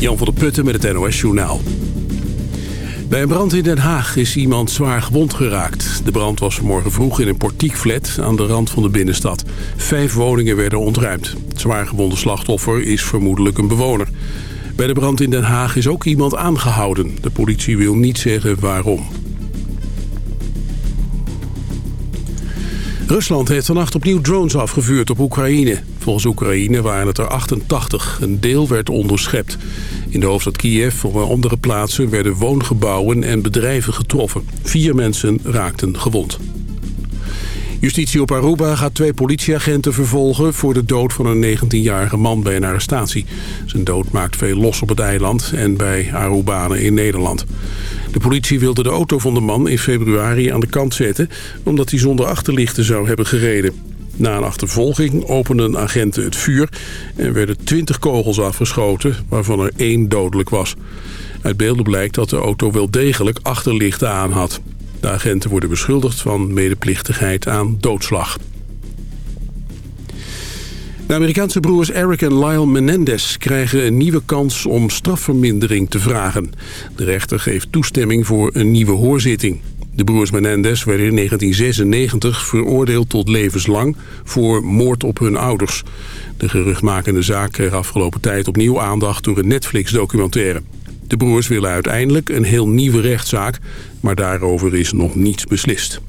Jan van der Putten met het NOS Journaal. Bij een brand in Den Haag is iemand zwaar gewond geraakt. De brand was vanmorgen vroeg in een portiekflat aan de rand van de binnenstad. Vijf woningen werden ontruimd. Het zwaar gewonde slachtoffer is vermoedelijk een bewoner. Bij de brand in Den Haag is ook iemand aangehouden. De politie wil niet zeggen waarom. Rusland heeft vannacht opnieuw drones afgevuurd op Oekraïne. Volgens Oekraïne waren het er 88. Een deel werd onderschept. In de hoofdstad Kiev op andere plaatsen werden woongebouwen en bedrijven getroffen. Vier mensen raakten gewond. Justitie op Aruba gaat twee politieagenten vervolgen... voor de dood van een 19-jarige man bij een arrestatie. Zijn dood maakt veel los op het eiland en bij Arubanen in Nederland. De politie wilde de auto van de man in februari aan de kant zetten... omdat hij zonder achterlichten zou hebben gereden. Na een achtervolging openden agenten het vuur... en werden 20 kogels afgeschoten, waarvan er één dodelijk was. Uit beelden blijkt dat de auto wel degelijk achterlichten aan had. De agenten worden beschuldigd van medeplichtigheid aan doodslag. De Amerikaanse broers Eric en Lyle Menendez krijgen een nieuwe kans om strafvermindering te vragen. De rechter geeft toestemming voor een nieuwe hoorzitting. De broers Menendez werden in 1996 veroordeeld tot levenslang voor moord op hun ouders. De geruchtmakende zaak kreeg afgelopen tijd opnieuw aandacht door een Netflix-documentaire. De broers willen uiteindelijk een heel nieuwe rechtszaak, maar daarover is nog niets beslist.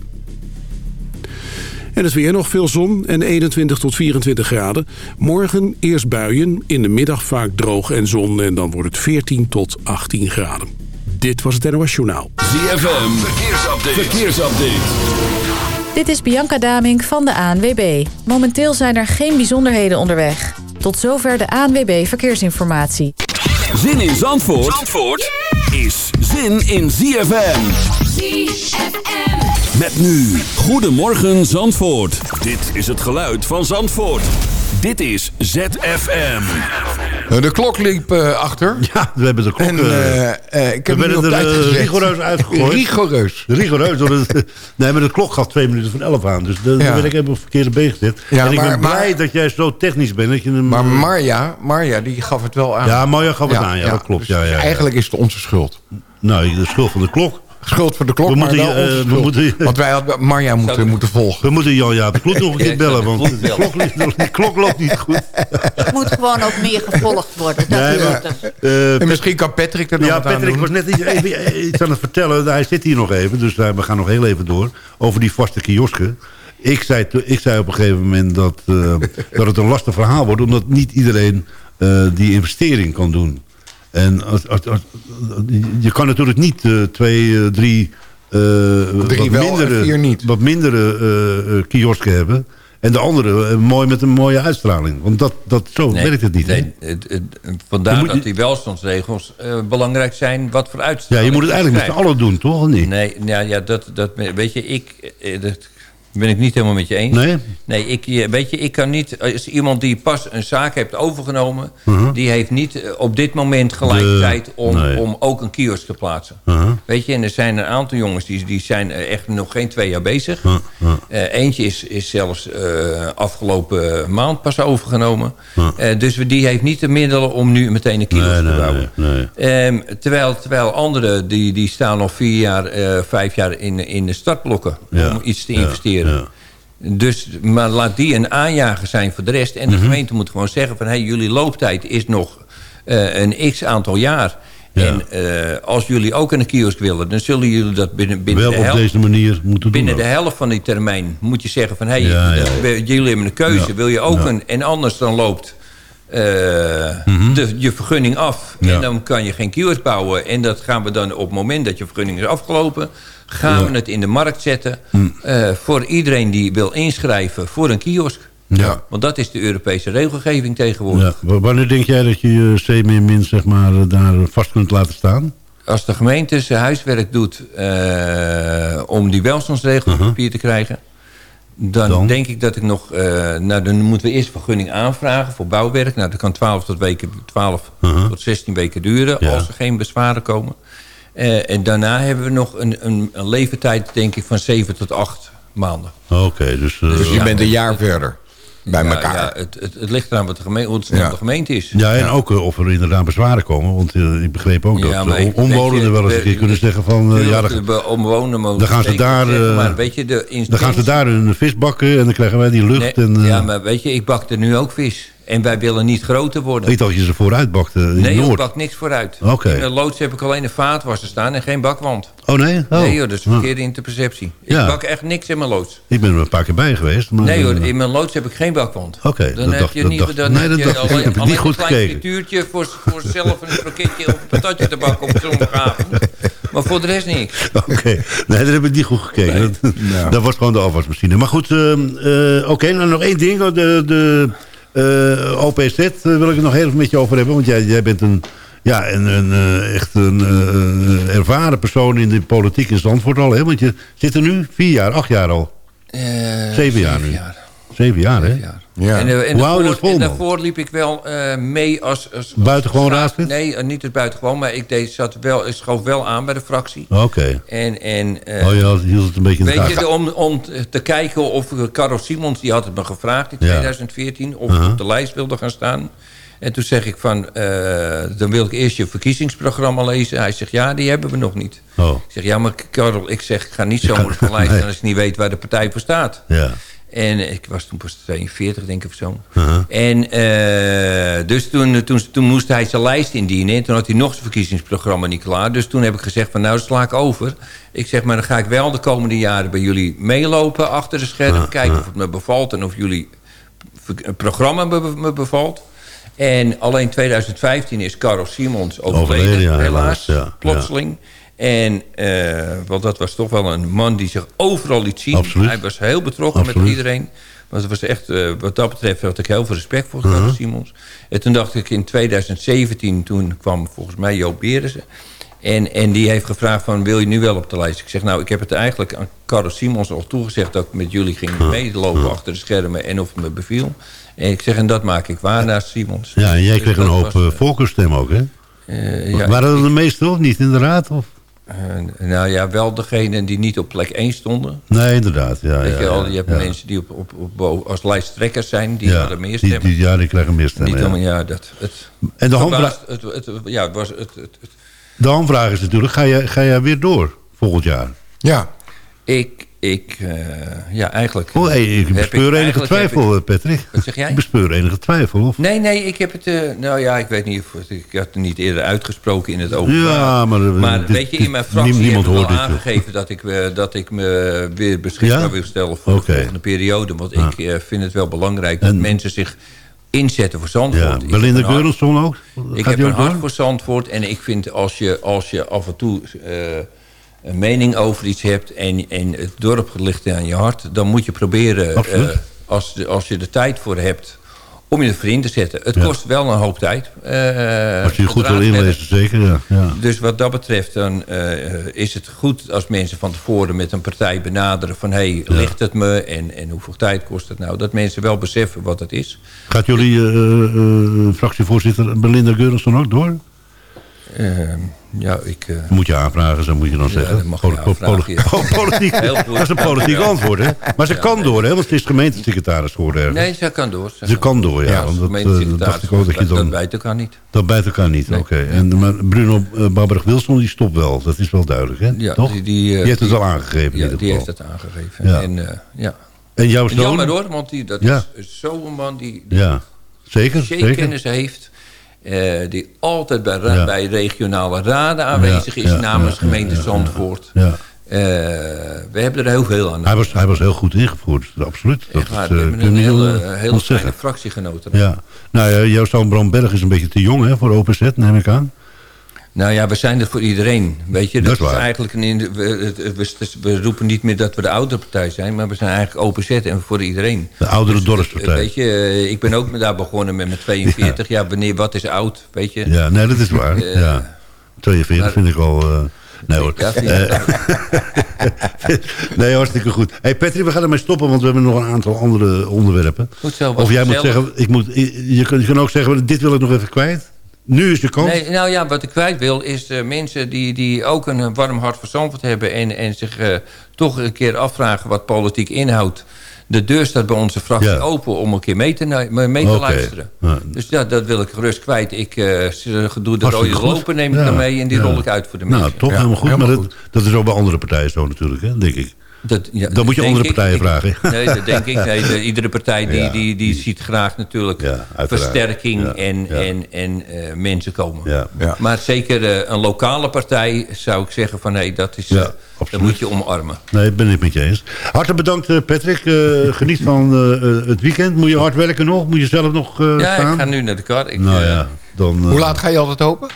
En het weer nog veel zon en 21 tot 24 graden. Morgen eerst buien, in de middag vaak droog en zon... en dan wordt het 14 tot 18 graden. Dit was het NOS Journaal. ZFM, verkeersupdate. verkeersupdate. Dit is Bianca Damink van de ANWB. Momenteel zijn er geen bijzonderheden onderweg. Tot zover de ANWB Verkeersinformatie. Zin in Zandvoort, Zandvoort is zin in ZFM. ZFM. Met nu, Goedemorgen Zandvoort. Dit is het geluid van Zandvoort. Dit is ZFM. Eh, De klok liep eh, achter. Ja, we hebben de klok... En eh, eh, eh, ik heb we hem op tijd er rigoureus uitgegooid. Rigoureus. Rigoureus. want het- nee, maar de klok gaf twee minuten van elf aan. Dus daar Ja. ben ik even op verkeerde been gezet. Ja, en ik maar- ben blij maar- dat jij zo technisch bent. Dat je hem, Maar Marja, Marja, die gaf het wel aan. Ja, Marja gaf het aan. Ja, dat klopt. dus Ja, ja, ja. Eigenlijk is het onze schuld. Nou, de schuld van de klok. Schuld voor de klok, We maar moeten, wel eh, we moeten- Want wij hadden Marja moeten, moeten volgen. We moeten Jan Jaap de Klok nog een keer bellen. Want de klok klok, ligt- de klok loopt niet goed. Het moet gewoon ook meer gevolgd worden. Dat Nee, maar-. Eh, En misschien kan Patrick er nog Ja, wat aan Patrick doen. was net iets, even iets aan het vertellen. Hij zit hier nog even, dus eh, we gaan nog heel even door. Over die vaste kiosken. Ik zei, ik zei op een gegeven moment dat, eh, dat het een lastig verhaal wordt... omdat niet iedereen eh, die investering kan doen. En als, als, als- je kan natuurlijk niet eh, twee, eh, drie, eh, Drie wat, mindere, vier niet. wat mindere kiosken hebben... En de andere mooi met een mooie uitstraling. Want dat, dat, zo Nee, werkt het niet. nee, het, het- vandaar je- dat die welstandsregels eh, belangrijk zijn. Wat voor Ja, uitstraling je moet het eigenlijk met z'n allen doen, toch? Of niet? Nee, ja, ja dat, dat, weet je, ik... Dat ben ik niet helemaal met je eens. Nee? Nee, ik, eh, weet je, ik kan niet... Als iemand die pas een zaak heeft overgenomen... Uh-huh. die heeft niet eh, op dit moment gelijk De- tijd om, nee. om ook een kiosk te plaatsen. Uh-huh. Weet je, en er zijn een aantal jongens die, die zijn eh, echt nog geen twee jaar bezig. Uh-huh. Eentje is, is zelfs afgelopen maand pas overgenomen. Dus die heeft niet de middelen om nu meteen een kiosk Nee, te bouwen. nee. Ehm, terwijl, terwijl anderen die, die staan nog vier jaar, vijf jaar in, in de startblokken Ja, om iets te ja, ja. Dus, maar laat die een aanjager zijn voor de rest. En de Mhm. gemeente moet gewoon zeggen van... Hey, jullie looptijd is nog eh, een x aantal jaar. Ja. En eh, als jullie ook een kiosk willen... dan zullen jullie dat binnen, binnen, Wel de, op helft, deze manier moeten binnen doen. de helft van die termijn... moet je zeggen van... Hey, Ja, ja, jullie hebben een keuze. Wil je ook een... En anders dan loopt... eh, de, je vergunning af. Mhm. En dan kan je geen kiosk bouwen. En dat gaan we dan op het moment dat je vergunning is afgelopen... gaan we het in de markt zetten... Hm. eh, voor iedereen die wil inschrijven voor een kiosk. Ja. Want dat is de Europese regelgeving tegenwoordig. Ja. Wanneer denk jij dat je je C-min zeg maar, eh, daar vast kunt laten staan? Als de gemeente zijn huiswerk doet eh, om die welstandsregels op papier te krijgen... Dan, Dan? denk ik dat ik nog... nou, dan moeten we eerst vergunning aanvragen voor bouwwerk. Nou, dat kan 12 tot, weken, 12 Uh-huh. tot 16 weken duren Ja. als er geen bezwaren komen. Eh, en daarna hebben we nog een, een, een leeftijd, denk ik, van 7 tot 8 maanden. Oké, dus... eh, Dus je Ja. bent een jaar verder. bij Ja, elkaar. Ja, het, het, het ligt eraan wat de gemeente, de gemeente is. Ja, en ook eh, of er inderdaad bezwaren komen. Want eh, ik begreep ook Ja, dat de omwonenden wel eens een keer kunnen zeggen van... eh, ja, dan, de omwonenden mogen dan gaan ze daar, zeggen, eh, maar weet je, de dan gaan ze daar hun vis bakken en dan krijgen wij die lucht. Nee, en, eh, ja, maar weet je, ik bak er nu ook vis. En wij willen niet groter worden. Dacht dat je ze vooruit bakte in nee, ik bak niks vooruit. Oké. In de loods heb ik alleen een vaatwasser staan en geen bakwand. Oh nee? Oh. Nee joh, dat is Ah. verkeerde interperceptie. Ik Ja. bak echt niks in mijn loods. Ik ben er een paar keer bij geweest. Maar, Nee hoor, eh, in mijn loods heb ik geen bakwand. Oké, dan dat heb dacht- je dat niet, dacht- dan nee, heb dat je dacht ik. alleen, Heb ik niet alleen goed een klein gekeken. frituurtje voor, voor zelf een kroketje of een patatje te bakken op zondagavond. Maar voor de rest niks. Oké, nee, dat heb ik niet goed gekeken. Dat, dat was gewoon de afwasmachine. Maar goed, eh, eh, oké, nou nog één ding. De, de eh, OPZ eh, wil ik het nog even met je over hebben. Want jij, jij bent een, ja, een, een, eh, echt een ervaren persoon in de politiek in Zandvoort al. Hè? Want je zit er nu vier jaar, acht jaar al. Zeven jaar nu. Zeven jaar, hè? Zeven jaar. Ja. En, eh, en, daarvoor, en daarvoor liep ik wel eh, mee als... als Buitengewoon als- raadslid? Nee, eh, niet het buitengewoon, maar ik, deed, zat wel, ik schoof wel aan bij de fractie. Oké. En, en, Oh, had- hield het een beetje in de Weet je, om, om te kijken of Karel Simons, die had het me gevraagd in Ja. 2014... of ik op de lijst wilde gaan staan. En toen zeg ik van, dan wil ik eerst je verkiezingsprogramma lezen. Hij zegt, ja, die hebben we nog niet. Oh, Ik zeg, ja, maar Karel, ik zeg, ik ga niet zomaar op de lijst... Nee. als ik niet weet waar de partij voor staat. ja. En ik was toen pas 42, denk ik of zo. Uh-huh. En eh, dus toen, toen, toen moest hij zijn lijst indienen. En toen had hij nog zijn verkiezingsprogramma niet klaar. Dus toen heb ik gezegd van nou, sla ik over. Ik zeg, maar dan ga ik wel de komende jaren bij jullie meelopen achter de scherm. Kijken of het me bevalt en of jullie programma me, me bevalt. En alleen 2015 is Karel Simons overleden, Overleden, ja, helaas, helaas, ja, plotseling. En, eh, want dat was toch wel een man die zich overal liet zien. Absoluut. Hij was heel betrokken Absoluut. met iedereen. Want het was echt, eh, wat dat betreft had ik heel veel respect voor Uh-huh. Karel Simons. En toen dacht ik in 2017, toen kwam volgens mij Joop Berensen. En, en die heeft gevraagd van, wil je nu wel op de lijst? Ik zeg, nou, ik heb het eigenlijk aan Karel Simons al toegezegd... dat ik met jullie ging meelopen achter de schermen en of het me beviel. En ik zeg, en dat maak ik waar naast Simons. ja, en jij Dus kreeg een hoop was, eh, voorkeurstemmen ook, hè? ja, Waren dat de meeste of niet in de raad? Of? Eh, nou ja, wel degenen die niet op plek 1 stonden. Nee, inderdaad. Ja, Weet ja, je ja, je hebt ja. mensen die op, op, als lijsttrekkers zijn, die Ja, hadden meer die- stemmen. die- ja, die krijgen meer stemmen. Niet ja. allemaal, ja, dat, het, En de hamvraag, verbaast- het, het, ja, het was, het, het, het- de hamvraag is natuurlijk, ga jij, ga jij weer door volgend jaar? Ja. ik, ik, eh, ja, eigenlijk... Oh, hey, ik bespeur enige twijfel, eh, Patrick. Wat zeg jij? Ik bespeur enige twijfel. Of? Nee, nee, ik heb het... eh, nou ja, ik weet niet of... Ik had het niet eerder uitgesproken in het openbaar. Ja, maar, Maar dit- weet je, in mijn fractie niemand heb ik dit, joh. aangegeven... Dat ik, dat ik me weer beschikbaar Ja? wil stellen voor de volgende periode. Want ik vind het wel belangrijk dat En- mensen zich inzetten voor Zandvoort. Ja, Belinda Geurensson ook? Ik heb een hart voor Zandvoort. En ik vind als je, als je af en toe een mening over iets hebt... En, en het dorp ligt aan je hart... dan moet je proberen, eh, als, de, als je er tijd voor hebt... om je ervoor in te zetten. Het Ja. kost wel een hoop tijd. eh, Als je goed wil inlezen, zeker. Ja, ja. Dus wat dat betreft dan, eh, is het goed als mensen van tevoren met een partij benaderen... van hé, hey, ligt het me en, en hoeveel tijd kost het nou? Dat mensen wel beseffen wat het is. Gaat jullie fractievoorzitter Belinda Geurensson ook door? Eh, ja, ik... eh, Moet je aanvragen, zo moet je dan zeggen. dat mag Poli- poli- ja. Oh, politiek. Dat is een politiek Ja. antwoord, hè? Maar ze kan door, hè? Want ze is gemeentesecretaris geworden ergens. Nee, ze kan door. Ze kan door, ja. Ja, want dat, eh, gemeentesecretaris, dacht ik ook dat je dat, dan... dat ik al niet. Dat bij elkaar niet, Nee. oké. En maar Bruno uh, Babberg-Wilson, die stopt wel. Dat is wel duidelijk, hè? Ja, Toch? die- die, eh, heeft het die- al aangegeven Ja, die heeft het aangegeven. Ja. En, eh, ja. En jouw zoon? Jammer hoor, want die, dat is zo'n man die, die Ja, zeker, zeker. kennis heeft. Eh, die altijd bij, Ja. bij regionale raden aanwezig is ja, namens gemeente Zandvoort. Eh, we hebben er heel veel aan. Hij was, hij was heel goed ingevoerd, absoluut. Dat Echt is, we eh, hebben een hele, fijne fractiegenoten. Ja. Nou ja, jouw zoon Bram Berg is een beetje te jong hè, voor OPZ, neem ik aan. Nou ja, we zijn er voor iedereen. Weet je, Dat is waar. eigenlijk een, we, we, we roepen niet meer dat we de oudere partij zijn, maar we zijn eigenlijk open zet en voor iedereen. De oudere Dus, dorpspartij. Weet je, eh, ik ben ook daar begonnen met mijn 42. Ja, wanneer, wat is oud, weet je? Ja, nee, dat is waar. Eh, ja. 42 maar- vind ik al... eh, nee hoor. Ja, nee, hartstikke goed. hey Patrick, we gaan ermee stoppen, want we hebben nog een aantal andere onderwerpen. Goed zo, of jij moet zeggen, ik moet, je, kan, je kan ook zeggen, dit wil ik nog even kwijt. Nu is de kans. Nee, nou ja, wat ik kwijt wil is eh, mensen die, die ook een, warm hart voor Zandvoort hebben... en, en zich eh, toch een keer afvragen wat politiek inhoudt. de deur staat bij onze fractie Ja. open om een keer mee te, mee te luisteren. Ja. Dus ja, dat wil ik gerust kwijt. Ik eh, ze- doe de rode goed. lopen, neem ik Ja. dan mee en die Ja. rol ik uit voor de mensen. Nou, toch Ja, helemaal goed. helemaal maar dat, dat is ook bij andere partijen zo natuurlijk, hè, denk ik. Dat, ja, Dan moet je andere ik. partijen Ik- vragen. Nee, dat denk ik. Nee, de- iedere partij die, Ja. die, die ziet graag natuurlijk Ja, versterking Ja, en, ja. en, en eh, mensen komen. Ja. Ja. Maar zeker eh, een lokale partij zou ik zeggen van... hé, dat, is, Ja, eh, dat moet je omarmen. Nee, ik ben het met je eens. Hartelijk bedankt, Patrick. Geniet van het weekend. Moet je hard werken nog? Moet je zelf nog eh, Ja, staan? ik ga nu naar de kar. Ik, Nou ja, dan... eh, Hoe laat ga je altijd open?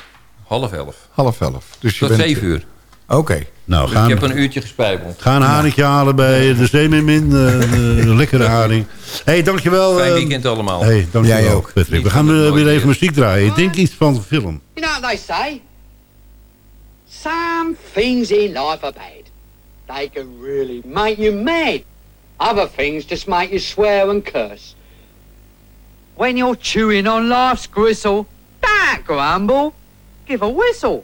half elf. Half elf. Dus je Tot bent... zeven uur. Oké. nou, Dus gaan, ik heb een uurtje gespijbeld. ga een haringje halen bij de Zeemermin. eh, een lekkere haring. Hé, hey, dankjewel. Fijn eh, weekend allemaal. hey, dankjewel, Jij ook. Patrick. We gaan eh, weer even weer. muziek draaien. Ik denk iets van de film. You know what they say? Some things in life are bad. They can really make you mad. Other things just make you swear and curse. When you're chewing on life's gristle, don't grumble, give a whistle.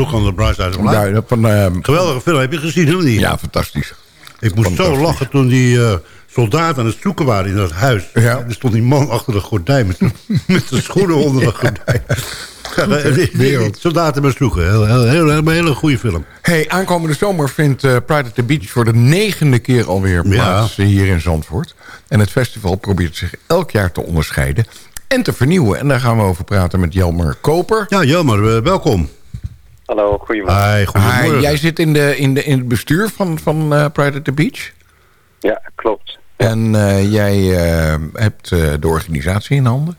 look on the bright side of life. Dat van, ehm, Geweldige film. Heb je gezien, of niet? ja, fantastisch. Ik moest zo lachen toen die eh, soldaten aan het zoeken waren in dat huis. Ja. Er stond die man achter de gordijn met, met de schoenen onder de gordijn. Wereld. soldaten met zoeken. Heel, heel, heel, een hele goede film. Hey, aankomende zomer vindt eh, Pride at the Beach voor de negende keer alweer plaats eh, hier in Zandvoort. En het festival probeert zich elk jaar te onderscheiden en te vernieuwen. En daar gaan we over praten met Jelmer Koper. Ja, jammer. eh, welkom. Hallo, goedemorgen. Hi, goedemorgen. Hi, jij zit in, de, in, de, in het bestuur van, van eh, Pride at the Beach. Ja, klopt. En eh, jij eh, hebt eh, de organisatie in handen.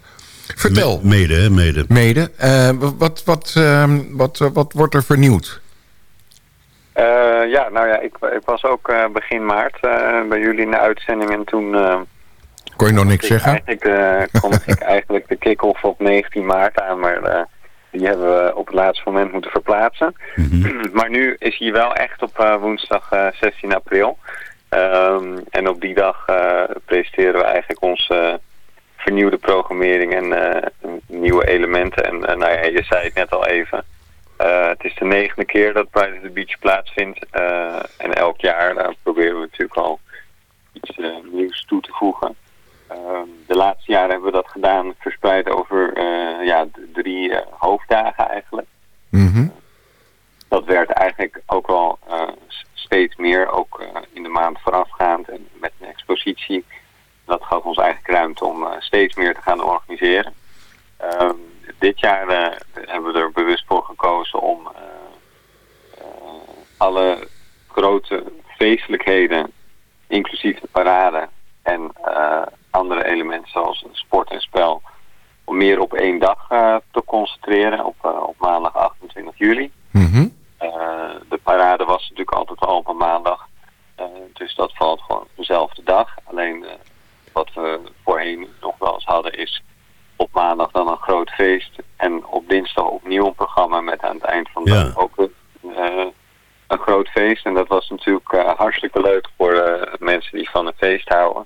Vertel, Me- mede, hè, mede. mede, eh, wat, wat, ehm, wat, wat wordt er vernieuwd? Eh, ja, nou ja, ik, ik was ook eh, begin maart eh, bij jullie in de uitzending en toen eh, Kon je nog niks ik zeggen? eigenlijk de, kondig ik eigenlijk de kick-off op 19 maart aan, maar eh, die hebben we op het laatste moment moeten verplaatsen. Mhm. maar nu is hij wel echt op eh, woensdag eh, 16 april. Ehm, en op die dag eh, presenteren we eigenlijk onze vernieuwde programmering en eh, nieuwe elementen. En eh, nou ja, je zei het net al even. Eh, het is de negende keer dat Pride of the Beach plaatsvindt. Eh, en elk jaar daar proberen we natuurlijk al iets eh, nieuws toe te voegen. Ehm, de laatste jaren hebben we dat gedaan verspreid over eh, ja, drie eh, hoofddagen eigenlijk. Mhm. Dat werd eigenlijk ook wel eh, steeds meer, ook eh, in de maand voorafgaand en met een expositie. Dat gaf ons eigenlijk ruimte om eh, steeds meer te gaan organiseren. Ehm, dit jaar eh, hebben we er bewust voor gekozen om eh, eh, alle grote feestelijkheden, inclusief de parade en eh, andere elementen zoals sport en spel, om meer op één dag eh, te concentreren op, eh, op maandag 28 juli. Mhm. Eh, de parade was natuurlijk altijd al op een maandag. Dus dat valt gewoon op dezelfde dag. Alleen wat we voorheen nog wel eens hadden is op maandag dan een groot feest. En op dinsdag opnieuw een programma met aan het eind van de Ja. dag ook eh, een groot feest. En dat was natuurlijk hartstikke leuk voor mensen die van een feest houden.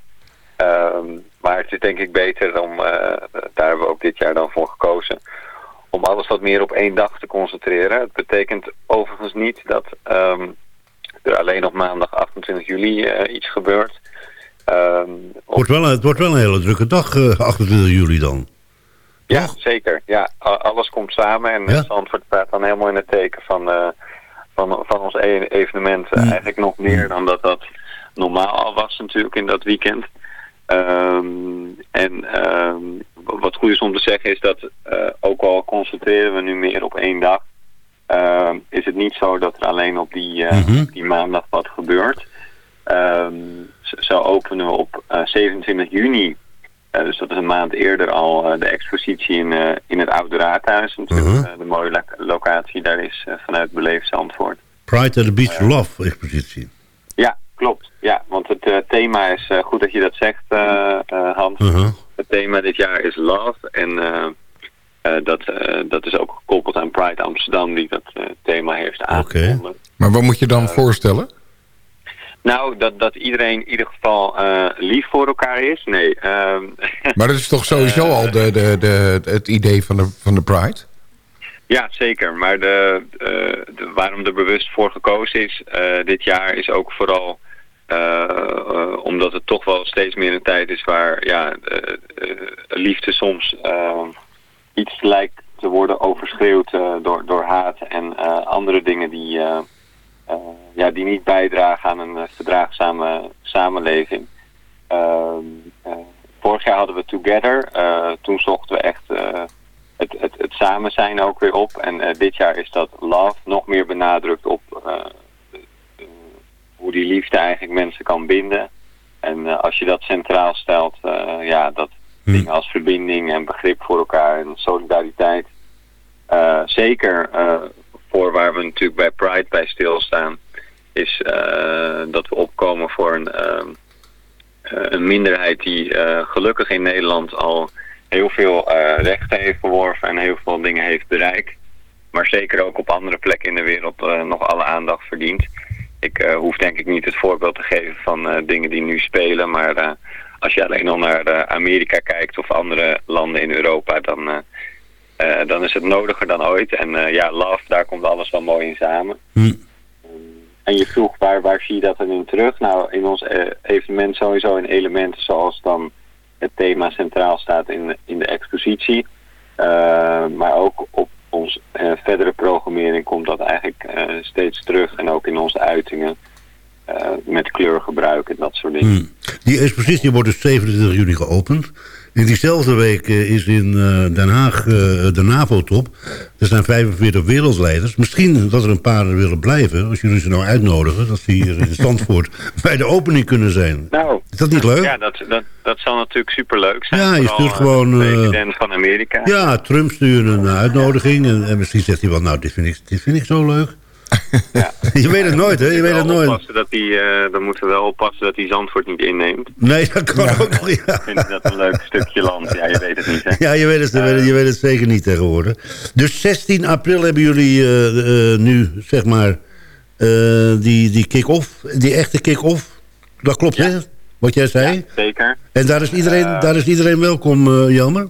Ehm, maar het is denk ik beter om, eh, daar hebben we ook dit jaar dan voor gekozen, om alles wat meer op één dag te concentreren. Het betekent overigens niet dat ehm, er alleen op maandag 28 juli eh, iets gebeurt. Ehm, Het wordt, wel, het wordt wel een hele drukke dag, eh, 28 juli dan. Ja, zeker. Ja, alles komt samen en Ja. Zandvoort staat dan helemaal in het teken van, eh, van, van ons e- evenement. eh, Eigenlijk nog meer dan dat dat normaal al was natuurlijk in dat weekend. Ehm, en ehm, wat goed is om te zeggen is dat eh, ook al concentreren we nu meer op één dag, ehm, is het niet zo dat er alleen op die, eh, Mhm. die maandag wat gebeurt. Ehm, zo- openen we op eh, 27 juni eh, dus dat is een maand eerder al de expositie in, in het Oude Raadhuis. Natuurlijk Mhm. de mooie lo- locatie daar is vanuit Beleefd Zandvoort. Pride at the Beach Love expositie. Ja, klopt. Ja, want het eh, thema is, eh, goed dat je dat zegt eh, Hans. Uh-huh. Het thema dit jaar is love. En dat, dat is ook gekoppeld aan Pride Amsterdam die dat thema heeft aangekondigd. Maar wat moet je dan voorstellen? Nou, dat, dat iedereen in ieder geval lief voor elkaar is. Nee. ehm, Maar dat is toch sowieso al de, de, de, het idee van de, van de Pride? Ja, zeker. Maar de, eh, de- waarom er bewust voor gekozen is eh, dit jaar is ook vooral eh, omdat het toch wel steeds meer een tijd is waar ja, liefde soms iets lijkt te worden overschreeuwd door, door haat en andere dingen die, ja, die niet bijdragen aan een verdraagzame samenleving. Ehm, eh, vorig jaar hadden we Together. Toen zochten we echt het, het, het samen zijn ook weer op. En eh, dit jaar is dat love nog meer benadrukt op eh, eh, hoe die liefde eigenlijk mensen kan binden. En als je dat centraal stelt, ja, dat dingen als verbinding en begrip voor elkaar en solidariteit. zeker voor waar we natuurlijk bij Pride bij stilstaan, is dat we opkomen voor een, een minderheid die gelukkig in Nederland al heel veel eh, rechten heeft verworven en heel veel dingen heeft bereikt. Maar zeker ook op andere plekken in de wereld eh, nog alle aandacht verdient. Ik eh, hoef denk ik niet het voorbeeld te geven van dingen die nu spelen. Maar als je alleen al naar Amerika kijkt of andere landen in Europa, dan, dan is het nodiger dan ooit. En ja, love, daar komt alles wel mooi in samen. Hm. En je vroeg waar, waar zie je dat dan in terug? Nou, in ons evenement sowieso in elementen zoals dan het thema centraal staat in, in de expositie. Eh, maar ook op ons eh, verdere programmering komt dat eigenlijk eh, steeds terug. En ook in onze uitingen met kleurgebruik en dat soort dingen. Hm. Die expositie wordt dus 27 juli geopend. In diezelfde week eh, is in eh, Den Haag eh, de NAVO-top. Er zijn 45 wereldleiders. Misschien dat er een paar willen blijven. Als jullie ze nou uitnodigen. Dat ze hier in Zandvoort bij de opening kunnen zijn. Nou, Is dat niet leuk? Ja, dat, dat, dat zal natuurlijk superleuk zijn. Ja, je stuurt gewoon, de president van Amerika. Ja, Trump stuurt een uitnodiging. En, en misschien zegt hij wel, nou, dit vind ik, dit vind ik zo leuk. je weet het nooit, hè? Je weet het nooit. Dat die, eh, dan moeten we wel oppassen dat hij Zandvoort niet inneemt. Nee, dat kan ook nog, ja. Ik vind dat een leuk stukje land. Ja, je weet het niet, hè? Ja, je weet het, je weet het- je weet het zeker niet tegenwoordig. Dus 16 april hebben jullie eh, eh, nu, zeg maar, eh, die, die kick-off. Die echte kick-off. Dat klopt, hè? Wat jij zei. Zeker. En daar is iedereen, daar is iedereen welkom, eh Jelmer?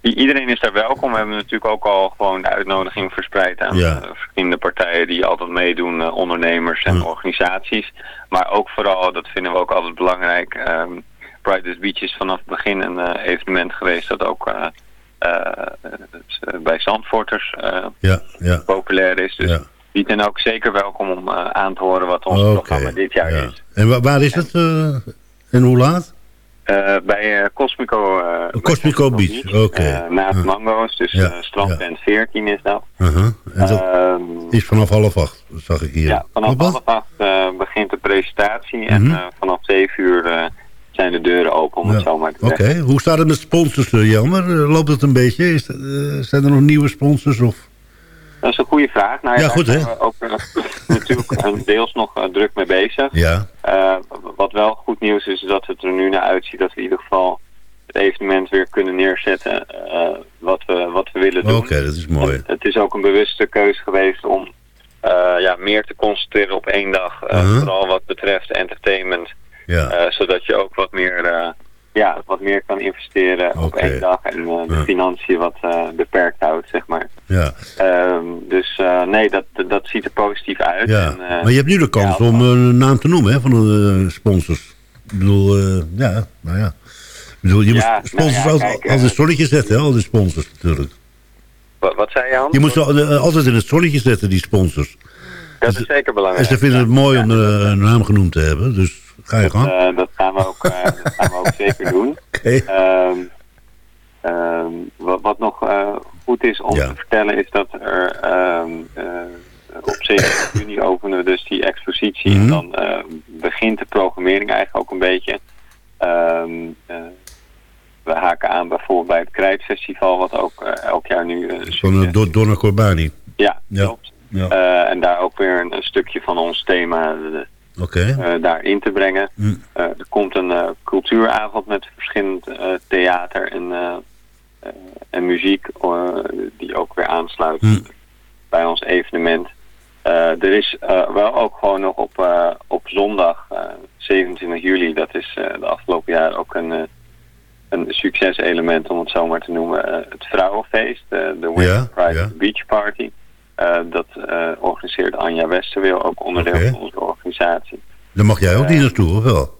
Iedereen is daar welkom. We hebben natuurlijk ook al gewoon de uitnodiging verspreid aan Ja. eh, verschillende partijen die altijd meedoen, eh, ondernemers en Hm. organisaties. Maar ook vooral, dat vinden we ook altijd belangrijk, ehm Pride Beach is vanaf het begin een eh, evenement geweest dat ook bij Zandvoorters Ja, populair is. Dus die zijn ook zeker welkom om aan te horen wat ons programma dit jaar ja. is. En wa- waar is het en hoe laat? Eh, bij eh, Cosmico, bij Cosmico Beach, oké. naast. Mango's, dus Ja, eh strandtent 14 is dat. Uh-huh. En dat Ehm, is vanaf half acht, zag ik hier. ja, vanaf half acht begint de presentatie en Mhm. vanaf 7 uur zijn de deuren open, om het zo maar te Oké, zeggen. hoe staat het met sponsors, Jelmer? Loopt het een beetje? Is, zijn er nog nieuwe sponsors? Of? Dat is een goede vraag. Nou, Ja, goed, hè? we ook eh, natuurlijk eh, deels nog eh, druk mee bezig. Ja, wat wel goed nieuws is, is dat het er nu naar uitziet dat we in ieder geval het evenement weer kunnen neerzetten wat, we, wat we willen oké, doen. dat is mooi. Het, het is ook een bewuste keuze geweest om ja, meer te concentreren op één dag. Mhm. Vooral wat betreft entertainment. Ja, zodat je ook wat meer, ja, wat meer kan investeren op één dag. En eh, de Ja. financiën wat eh, beperkt houdt, zeg maar. ja, Ehm, dus eh, nee, dat, dat ziet er positief uit. ja. En, maar je hebt nu de kans ja, om een naam te noemen hè, van de sponsors. Ik bedoel, ja, nou ja. Ik bedoel, je Ja, moet sponsors nou ja, altijd, kijk, altijd in het zonnetje zetten, hè, al die sponsors natuurlijk. wat, wat zei je, Hans? Je moet ze altijd in het zonnetje zetten, die sponsors. dat is zeker En belangrijk. ze vinden het mooi om een naam genoemd te hebben, dus ga je dat, gang. eh, dat gaan we ook, eh, dat gaan we ook zeker doen. Oké. Ehm, ehm, wat, wat nog eh, goed is om Ja. te vertellen is dat er ehm, eh, op 7 juni openen we dus die expositie. Mhm. En dan eh, begint de programmering eigenlijk ook een beetje. We haken aan bijvoorbeeld bij het Krijtfestival, wat ook elk jaar nu Van Don- Donna Corbani. Ja, Ja. klopt. Ja. En daar ook weer een, een stukje van ons thema Oké. eh, daarin te brengen. Hm. Eh, er komt een eh, cultuuravond met verschillend theater en, en muziek die ook weer aansluit Hm. bij ons evenement. Er is wel ook gewoon nog op, op zondag eh, 27 juli, dat is de afgelopen jaar ook een, een succeselement om het zo maar te noemen, het vrouwenfeest, de Ja, Pride ja. Beach Party. Dat organiseert Anja Westerwil, ook onderdeel van onze organisatie. Daar mag jij ook niet naartoe, of wel?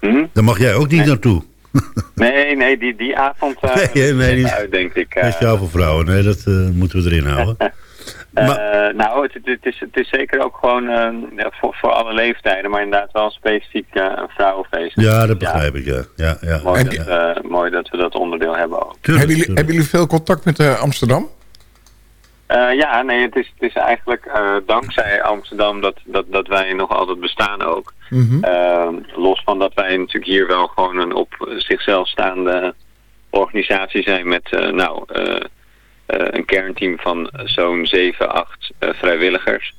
Hm? Daar mag jij ook niet Nee. naartoe. Nee, nee, die, die avond uh, Nee, nee, uit, denk ik. eh. Speciaal voor vrouwen, nee, dat eh, moeten we erin houden. Eh, Maar- nou, het, het, is, het is zeker ook gewoon eh, voor, voor alle leeftijden, maar inderdaad wel specifiek eh, een vrouwenfeest. Ja, dat begrijp ik, ja. ja, ja. Mooi, dat, eh, mooi dat we dat onderdeel hebben ook. Tuurlijk, hebben, jullie, hebben jullie veel contact met eh, Amsterdam? Eh, ja, nee, het is, het is eigenlijk eh, dankzij Amsterdam dat, dat, dat wij nog altijd bestaan ook. Mhm. Eh, los van dat wij natuurlijk hier wel gewoon een op zichzelf staande organisatie zijn met nou, een kernteam van zo'n 7, 8 eh, vrijwilligers.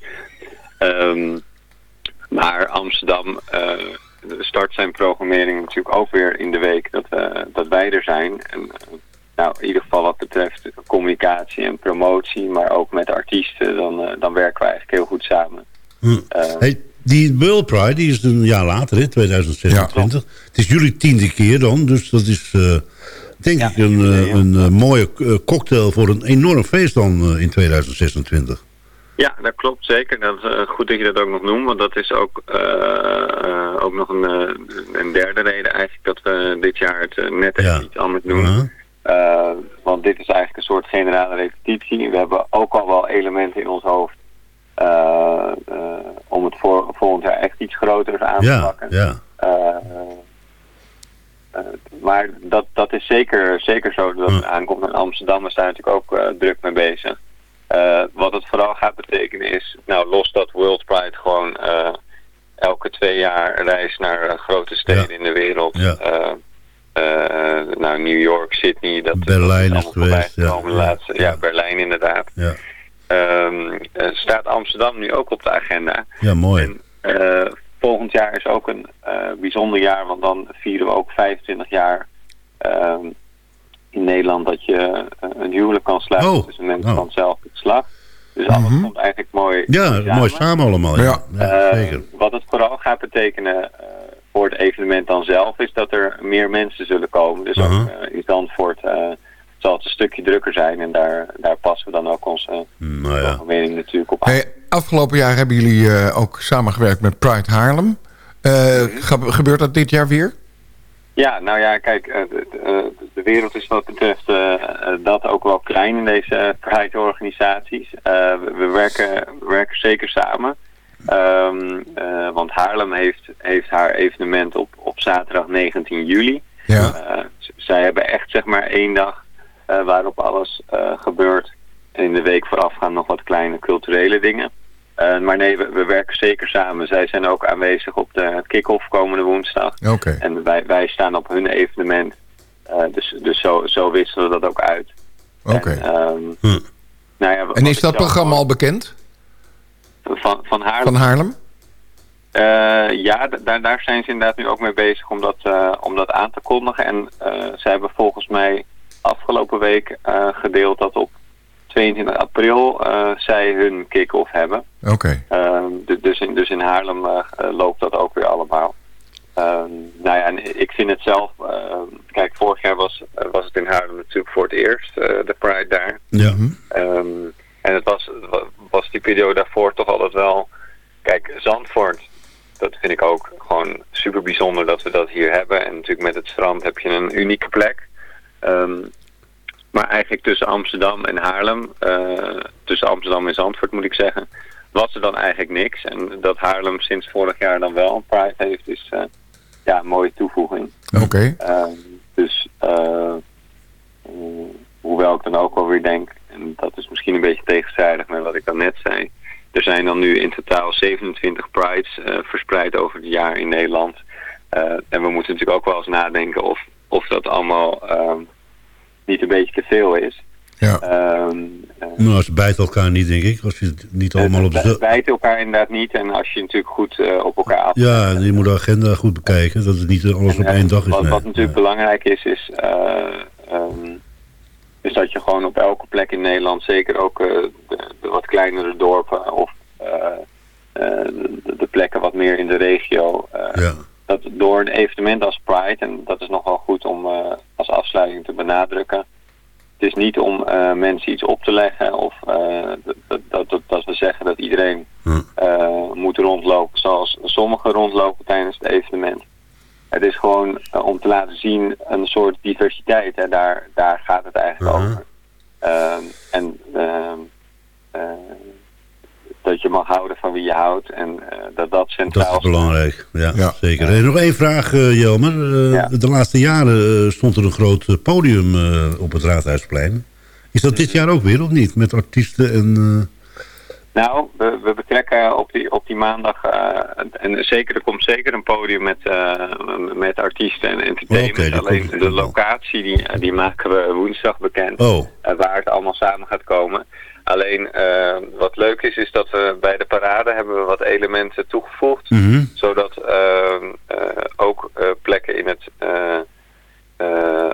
Ehm, maar Amsterdam start zijn programmering natuurlijk ook weer in de week dat, dat wij er zijn. En, nou, in ieder geval wat betreft communicatie en promotie, maar ook met artiesten, dan, eh, dan werken we eigenlijk heel goed samen. Hm. Eh, Hey, die World Pride die is een jaar later, hè, 2026. Het is jullie tiende keer dan, dus dat is eh, denk Ja, ik een, ja. een mooie cocktail voor een enorm feest dan eh, in 2026. Ja, dat klopt zeker. Dat is goed dat je dat ook nog noemt, want dat is ook, ook nog een, een derde reden eigenlijk dat we dit jaar het net even Ja. iets anders doen. Eh, want dit is eigenlijk een soort generale repetitie. We hebben ook al wel elementen in ons hoofd eh, eh, om het voor, volgend jaar echt iets groters aan te pakken. ja. Maar dat, dat is zeker, zeker zo dat het aankomt. En Amsterdam is daar natuurlijk ook druk mee bezig. Wat het vooral gaat betekenen is, nou los dat World Pride gewoon elke twee jaar reist naar grote steden Ja. in de wereld. Ja. Eh, nou, New York, dat Berlijn dat is geweest, ja. laatste- ja, Ja. Berlijn inderdaad. Ja, Ehm, eh, staat Amsterdam nu ook op de agenda. ja mooi. En eh, volgend jaar is ook een eh, bijzonder jaar, want dan vieren we ook 25 jaar ehm, in Nederland dat je een huwelijk kan sluiten Oh, tussen mensen oh. van hetzelfde geslacht. Dus alles Mhm. komt eigenlijk mooi Ja, samen. mooi samen allemaal. Ja, zeker. wat het vooral gaat betekenen eh, voor het evenement dan zelf is dat er meer mensen zullen komen. Dus Aha. ook eh, in Zandvoort eh, zal het een stukje drukker zijn. En daar, daar passen we dan ook onze Nou ja. natuurlijk op aan. Hey, afgelopen jaar hebben jullie eh, ook samengewerkt met Pride Haarlem. Eh, ge- gebeurt dat dit jaar weer? Ja, nou ja, kijk, eh, de, wereld is wat betreft dat ook wel klein in deze Pride-organisaties. Eh, we, we werken, we werken zeker samen. Ehm, eh, want Haarlem heeft, heeft haar evenement op, op zaterdag 19 juli. Ja. Eh, zij hebben echt zeg maar één dag eh, waarop alles eh, gebeurt. En in de week voorafgaan nog wat kleine culturele dingen. Eh, maar nee, we, we werken zeker samen. Zij zijn ook aanwezig op de kick-off komende woensdag. Oké. En wij, wij staan op hun evenement. Eh, dus dus zo, zo wisselen we dat ook uit. Oké. En, ehm, Hm. nou ja, En is dat programma al bekend? Van, van Haarlem? Van Haarlem? Eh, ja, daar, daar zijn ze inderdaad nu ook mee bezig om dat, eh, om dat aan te kondigen. En eh, zij hebben volgens mij afgelopen week eh, gedeeld dat op 22 april eh, zij hun kick-off hebben. Oké. Ehm, du- dus, in, dus in Haarlem loopt dat ook weer allemaal. Ehm, nou ja, en ik vind het zelf... ehm, kijk, vorig jaar was, was het in Haarlem natuurlijk voor het eerst, eh, de Pride daar. Ja. Ehm, en het was, wa- was die periode daarvoor toch altijd wel... Kijk, Zandvoort, dat vind ik ook gewoon super bijzonder dat we dat hier hebben. En natuurlijk met het strand heb je een unieke plek. Ehm, maar eigenlijk tussen Amsterdam en Haarlem, eh, tussen Amsterdam en Zandvoort moet ik zeggen, was er dan eigenlijk niks. En dat Haarlem sinds vorig jaar dan wel een Pride heeft, is eh, ja, een mooie toevoeging. Oké. Ehm, dus eh, hoewel ik dan ook wel weer denk, en dat is misschien een beetje tegenstrijdig met wat ik dan net zei. Er zijn dan nu in totaal 27 prides eh, verspreid over het jaar in Nederland. Eh, en we moeten natuurlijk ook wel eens nadenken of, of dat allemaal ehm, niet een beetje te veel is. Ja. Ehm, eh, Nou, ze bijten elkaar niet, denk ik. Als je het niet allemaal op het de... bijt elkaar inderdaad niet. En als je natuurlijk goed op elkaar af Ja, je moet de agenda goed bekijken. Dat het niet alles op één dag is. Wat, nee. wat natuurlijk belangrijk is, is, eh, is dat je gewoon op elke plek in Nederland, zeker ook eh, de, de wat kleinere dorpen of eh, eh, de, de plekken wat meer in de regio, Ja. dat door een evenement als Pride, en dat is nog wel goed om als afsluiting te benadrukken, het is niet om mensen iets op te leggen of dat, dat, dat, dat we zeggen dat iedereen Hm. moet rondlopen zoals sommigen rondlopen tijdens het evenement. Het is gewoon eh, om te laten zien een soort diversiteit. Hè. Daar, daar gaat het eigenlijk Aha. over. Ehm, en ehm, eh, dat je mag houden van wie je houdt. En eh, dat dat centraal Dat is belangrijk, ja, Ja. zeker. Hey, nog één vraag, eh, Jelmer. Eh, Ja. De laatste jaren stond er een groot podium eh, op het Raadhuisplein. Is dat dit jaar ook weer, of niet? Met artiesten en... Nou, we, we betrekken op die, op die maandag, eh, en zeker, er komt zeker een podium met, eh, met artiesten en entertainment. Alleen komt- de locatie, die, die maken we woensdag bekend. Oh, eh, waar het allemaal samen gaat komen. Alleen wat leuk is, is dat we bij de parade hebben we wat elementen toegevoegd. mhm. Zodat ook plekken in het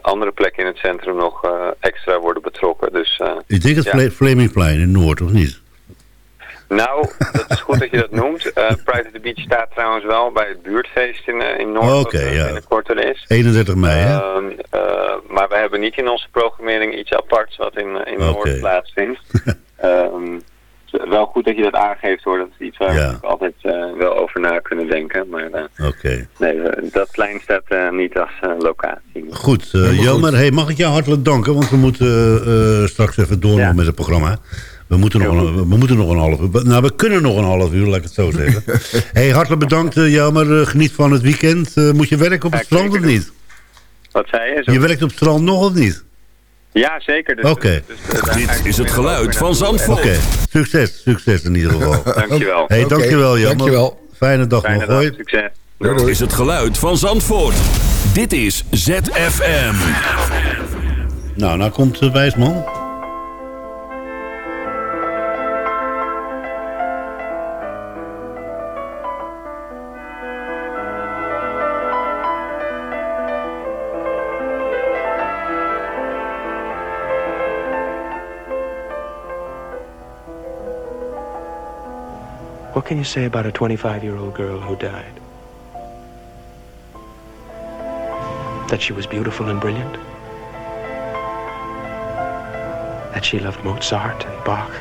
andere plekken in het centrum nog extra worden betrokken. Dus ik denk het Ja. Fle- Flemingplein in Noord, of niet? Nou, dat is goed dat je dat noemt. Eh Pride the Beach staat trouwens wel bij het buurtfeest in, eh, in Noord, Oké, wat eh, ja. binnenkort er is. 31 mei, hè? Ehm, eh, maar we hebben niet in onze programmering iets aparts wat in, in. Noord plaatsvindt. Ehm, wel goed dat je dat aangeeft hoor. Dat is iets waar we Ja. natuurlijk altijd eh, wel over na kunnen denken. Maar eh, Oké. nee, we- dat plein staat niet als locatie. Goed, Jelmer, hey, mag ik jou hartelijk danken? Want we moeten eh, straks even door Ja. met het programma. We moeten, nog een, we moeten nog een half uur. Nou, we kunnen nog een half uur, laat ik het zo zeggen. hey, hartelijk bedankt, eh, Jelmer. Eh, geniet van het weekend. Eh, moet je werken op het strand of niet? Wat zei je? Zo- Je werkt op het strand nog of niet? Ja, zeker. Dus, Oké. dus, dus, Dit is het geluid van. Zandvoort. Oké, succes. Succes in ieder geval. Dankjewel. hey, dankjewel, Jelmer. dankjewel. Fijne dag Fijne nog. dag, Hoi. succes. Dit is het geluid van Zandvoort. Dit is ZFM. Nou, nou komt uh, Wijsman. What can you say about a 25 year old girl who died? That she was beautiful and brilliant? That she loved Mozart and Bach?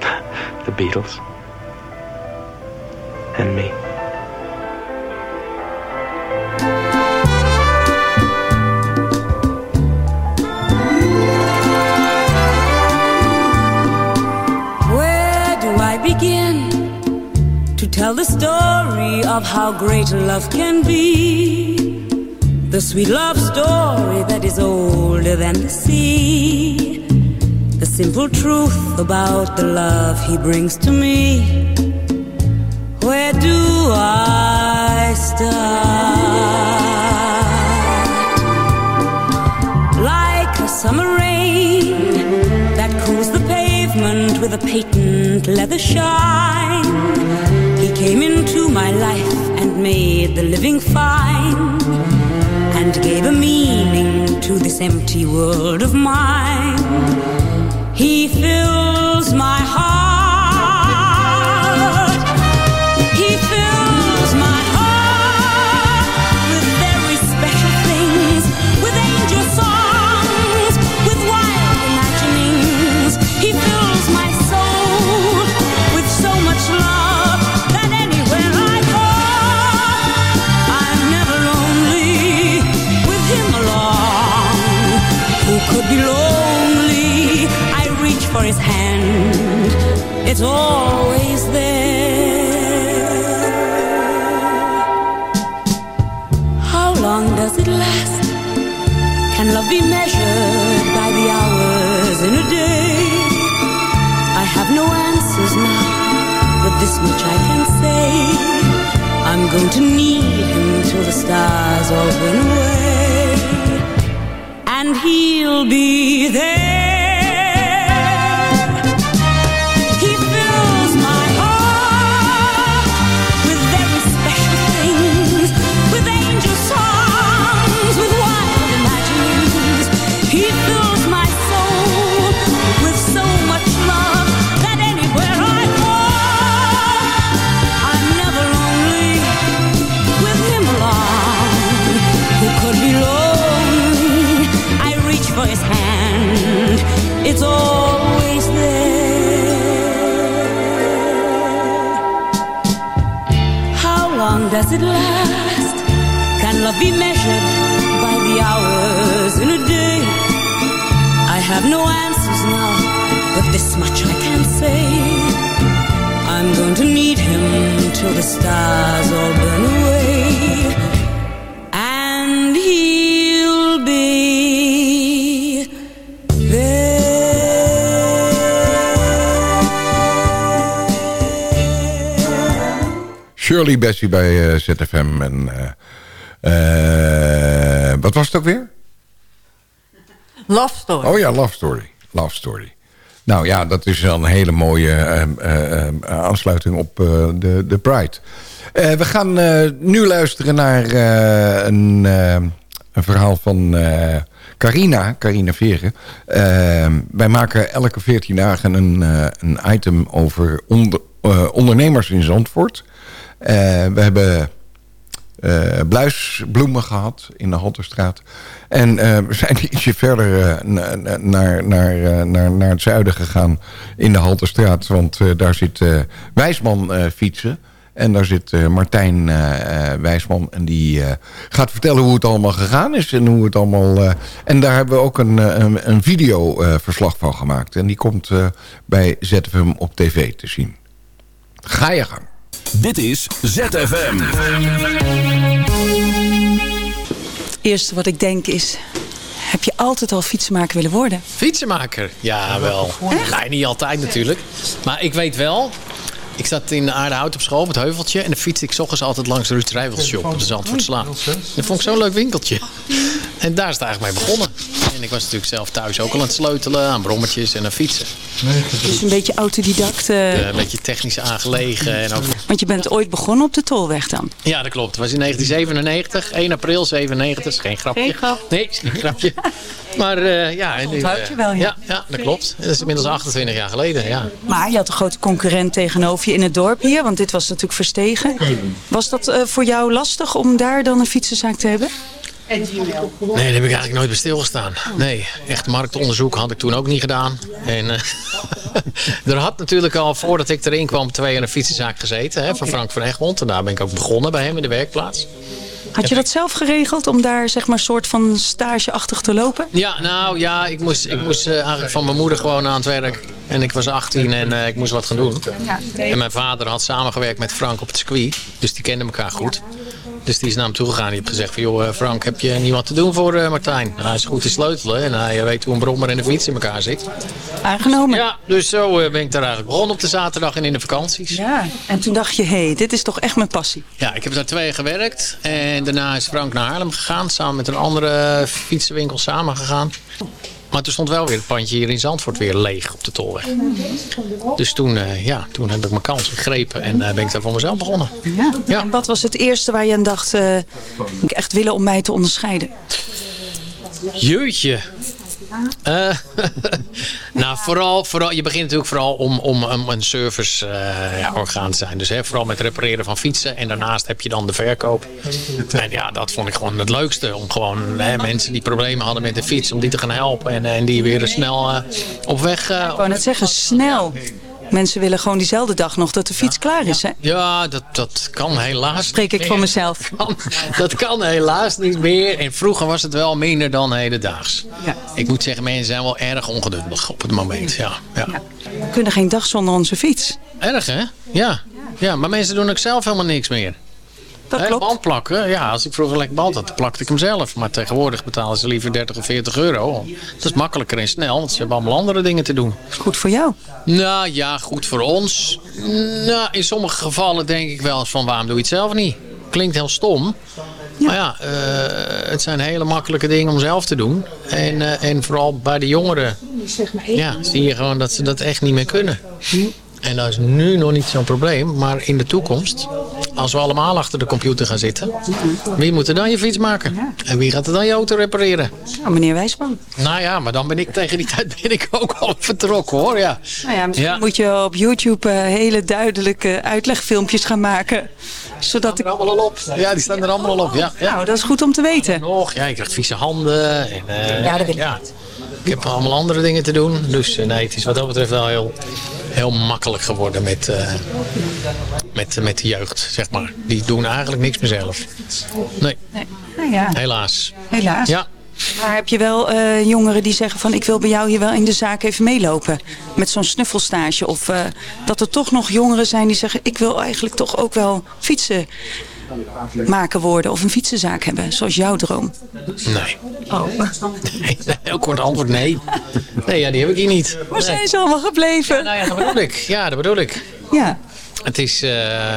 the Beatles? And me? Tell the story of how great love can be? The sweet love story that is older than the sea. The simple truth about the love he brings to me. Where do I start? Like a summer rain pavement with a patent leather shine. He came into my life and made the living fine and gave a meaning to this empty world of mine. He fills my heart. He fills could be lonely? I reach for his hand. It's always there. How long does it last? Can love be measured by the hours in a day? I have no answers now, but this much I can say. I'm going to need him till the stars all burn away. He'll be there. Does it last? Can love be measured by the hours in a day? I have no answers now, but this much I can say. I'm going to need him till the stars all burn away. Shirley Bessie bij eh, ZFM. En, eh, eh, wat was het ook weer? Love story. Oh ja, Love Story. Love Story. Nou ja, dat is wel een hele mooie eh, aansluiting op de, de Pride. We gaan nu luisteren naar een, een verhaal van Carina, Carina Veren. Eh, wij maken elke 14 dagen een, een item over onder, ondernemers in Zandvoort. Eh, we hebben eh bluisbloemen gehad in de Halterstraat. En eh, we zijn ietsje verder na- na- naar, naar, naar, naar het zuiden gegaan in de Halterstraat. Want daar zit Wijsman fietsen. En daar zit Martijn eh, Wijsman. En die gaat vertellen hoe het allemaal gegaan is. En, hoe het allemaal, en daar hebben we ook een, een, een videoverslag van gemaakt. En die komt bij ZFM op tv te zien. Ga je gang. Dit is ZFM. Het eerste wat ik denk is... Heb je altijd al fietsenmaker willen worden? Fietsenmaker? Ja, wel. Nee, niet altijd natuurlijk. Maar ik weet wel... Ik zat in Aardehout op school, op het heuveltje. En dan fietste ik 's ochtends altijd langs de Ruud Rijvelshop op de Zandvoortslaan. Dat vond ik zo'n leuk winkeltje. En daar is het eigenlijk mee begonnen. En ik was natuurlijk zelf thuis ook al aan het sleutelen aan brommetjes en aan fietsen. Dus een beetje autodidact. eh, een beetje technisch aangelegen. En ook... want je bent ooit begonnen op de Tolweg dan. Ja, dat klopt. Het was in 1997, 1 april 97. Is geen grapje. Geen grap. Nee, is geen grapje. Maar eh, ja, en nu, Onthoud eh, je wel, ja. ja. Ja, dat klopt. Dat is inmiddels 28 jaar geleden, ja. Maar je had een grote concurrent tegenover je in het dorp hier. Want dit was natuurlijk verstegen. Was dat eh, voor jou lastig om daar dan een fietsenzaak te hebben? Nee, daar heb ik eigenlijk nooit bij stilgestaan. Nee, echt marktonderzoek had ik toen ook niet gedaan. En eh, er had natuurlijk al, voordat ik erin kwam, twee in een fietsenzaak gezeten. Hè, van Frank van Egmond. En daar ben ik ook begonnen bij hem in de werkplaats. Had je dat zelf geregeld om daar zeg maar soort van stageachtig te lopen? Ja, nou ja, ik moest, ik moest eh, eigenlijk van mijn moeder gewoon aan het werk. En ik was 18 en eh, ik moest wat gaan doen. En mijn vader had samengewerkt met Frank op het circuit. Dus die kenden elkaar goed. Dus die is naar hem toegegaan. Die heeft gezegd van, joh eh, Frank, heb je niet wat te doen voor eh, Martijn? hij is goed te sleutelen en hij weet hoe een brommer en een fiets in elkaar zit. Aangenomen. Ja, dus zo eh, ben ik daar eigenlijk begonnen op de zaterdag en in de vakanties. Ja, en toen dacht je, hé, hey, dit is toch echt mijn passie. Ja, ik heb daar twee gewerkt. En daarna is Frank naar Haarlem gegaan. Samen met een andere fietsenwinkel samen gegaan. Maar toen stond wel weer het pandje hier in Zandvoort weer leeg op de tolweg. Dus toen, uh, ja, toen heb ik mijn kans gegrepen en uh, ben ik daar voor mezelf begonnen. Ja. ja. En wat was het eerste waar je aan dacht, uh, ik echt willen om mij te onderscheiden? Jeutje. Uh, nou, vooral, vooral, je begint natuurlijk vooral om, om, een serviceorgaan uh, ja, te zijn. Dus hè, vooral met repareren van fietsen. En daarnaast heb je dan de verkoop. En ja, dat vond ik gewoon het leukste. Om gewoon hè, mensen die problemen hadden met de fiets, om die te gaan helpen. En, en die weer snel uh, op weg... ik wou net zeggen, snel. Mensen willen gewoon diezelfde dag nog dat de fiets klaar is, hè? Ja, dat, dat kan helaas Spreek ik voor mezelf. Kan, dat kan helaas niet meer. En vroeger was het wel minder dan hedendaags. Ja. Ik moet zeggen, mensen zijn wel erg ongeduldig op het moment. Ja, ja. ja. We kunnen geen dag zonder onze fiets. Erg, hè? Ja. ja. Maar mensen doen ook zelf helemaal niks meer. Dat klopt. Band plakken, ja, als ik vroeger lekker band had, plakte ik hem zelf. Maar tegenwoordig betalen ze liever 30 of 40 euro. Dat is makkelijker en snel, want ze hebben allemaal andere dingen te doen. Goed voor jou? Nou ja, goed voor ons. Nou, in sommige gevallen denk ik wel eens van waarom doe je het zelf niet? Klinkt heel stom. Ja. Maar ja, uh, het zijn hele makkelijke dingen om zelf te doen. En, uh, en vooral bij de jongeren ja, zie je gewoon dat ze dat echt niet meer kunnen. En dat is nu nog niet zo'n probleem. Maar in de toekomst, als we allemaal achter de computer gaan zitten... wie moet er dan je fiets maken? Ja. En wie gaat er dan je auto repareren? Nou, meneer Wijsman. Nou ja, maar dan ben ik tegen die tijd ben ik ook al vertrokken hoor. Ja. Nou ja, misschien ja. moet je op YouTube uh, hele duidelijke uitlegfilmpjes gaan maken. Zodat die staan er allemaal al op. Ja, die staan er allemaal al op. Ja, ja. Nou, dat is goed om te weten. Nog, ja, ik krijg vieze handen. En, uh, ja, dat weet ik ja. Ik heb allemaal andere dingen te doen. Dus uh, nee, het is wat dat betreft wel heel, heel makkelijk geworden met, uh, met, met de jeugd, zeg maar. Die doen eigenlijk niks meer zelf. Nee. nee. Nou ja. Helaas. Helaas. Ja. Maar heb je wel uh, jongeren die zeggen van ik wil bij jou hier wel in de zaak even meelopen. Met zo'n snuffelstage. Of uh, dat er toch nog jongeren zijn die zeggen ik wil eigenlijk toch ook wel fietsen maken worden. Of een fietsenzaak hebben. Zoals jouw droom. Nee. Oh. Nee, heel kort antwoord nee. Nee, ja, die heb ik hier niet. Waar nee. zijn ze allemaal gebleven? Ja, nou ja, dat bedoel ik. Ja, dat bedoel ik. Ja. Het is, uh,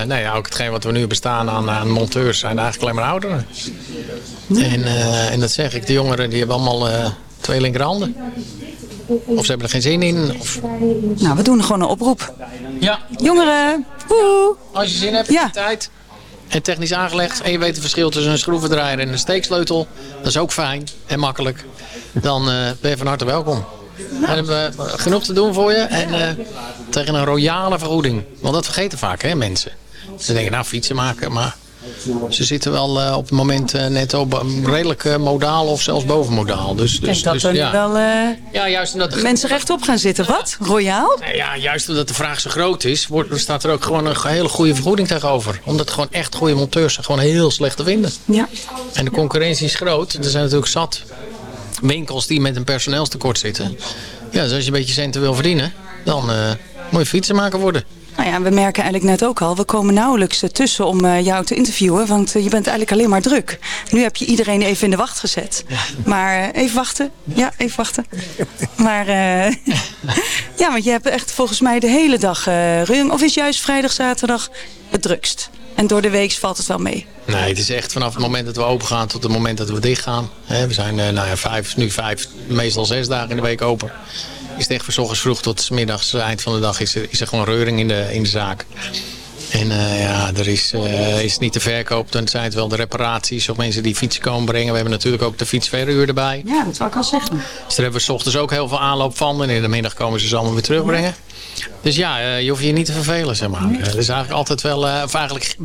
nou ja, ook hetgeen wat we nu bestaan aan, aan monteurs zijn eigenlijk alleen maar ouderen. En, uh, en dat zeg ik, de jongeren die hebben allemaal uh, twee linkerhanden. Of ze hebben er geen zin in. Of... Nou, we doen gewoon een oproep. Ja. Jongeren. Als je zin hebt, ja. tijd. En technisch aangelegd. En je weet het verschil tussen een schroevendraaier en een steeksleutel. Dat is ook fijn en makkelijk. Dan ben je van harte welkom. We hebben genoeg te doen voor je. En uh, tegen een royale vergoeding. Want dat vergeten vaak hè, mensen. Ze denken nou fietsen maken. Maar ze zitten wel uh, op het moment uh, net op redelijk modaal of zelfs bovenmodaal. Dus, dus, dat dus, er ja. wel ja, juist omdat de... mensen rechtop gaan zitten. Wat? Royaal? Ja, juist omdat de vraag zo groot is, wordt, staat er ook gewoon een hele goede vergoeding tegenover. Omdat gewoon echt goede monteurs zijn gewoon heel slecht te vinden. Ja. En de concurrentie is groot. Er zijn natuurlijk zat winkels die met een personeelstekort zitten. Ja, dus als je een beetje centen wil verdienen, dan uh, moet je fietsenmaker worden. Nou ja, we merken eigenlijk net ook al, we komen nauwelijks tussen om uh, jou te interviewen, want uh, je bent eigenlijk alleen maar druk. Nu heb je iedereen even in de wacht gezet. Ja. Maar even wachten. Ja, even wachten. Maar ja, want je hebt echt volgens mij de hele dag rung. Of is juist vrijdag, zaterdag het drukst? En door de week valt het wel mee. Nee, het is echt vanaf het moment dat we open gaan tot het moment dat we dicht gaan. We zijn nou ja, vijf, nu vijf, meestal zes dagen in de week open. Is het echt van vroeg tot middags, eind van de dag, is er, is er gewoon reuring in de, in de zaak. En uh, ja, er is, uh, is niet de verkoop, dan zijn het wel de reparaties of mensen die fietsen komen brengen. We hebben natuurlijk ook de fietsverhuur erbij. Ja, dat zou ik al zeggen. Dus daar hebben we 's ochtends ook heel veel aanloop van. En in de middag komen ze ze allemaal weer terugbrengen. Dus ja, eh, je hoeft je niet te vervelen, zeg maar. Eh, Er is eigenlijk altijd wel, eh, of eigenlijk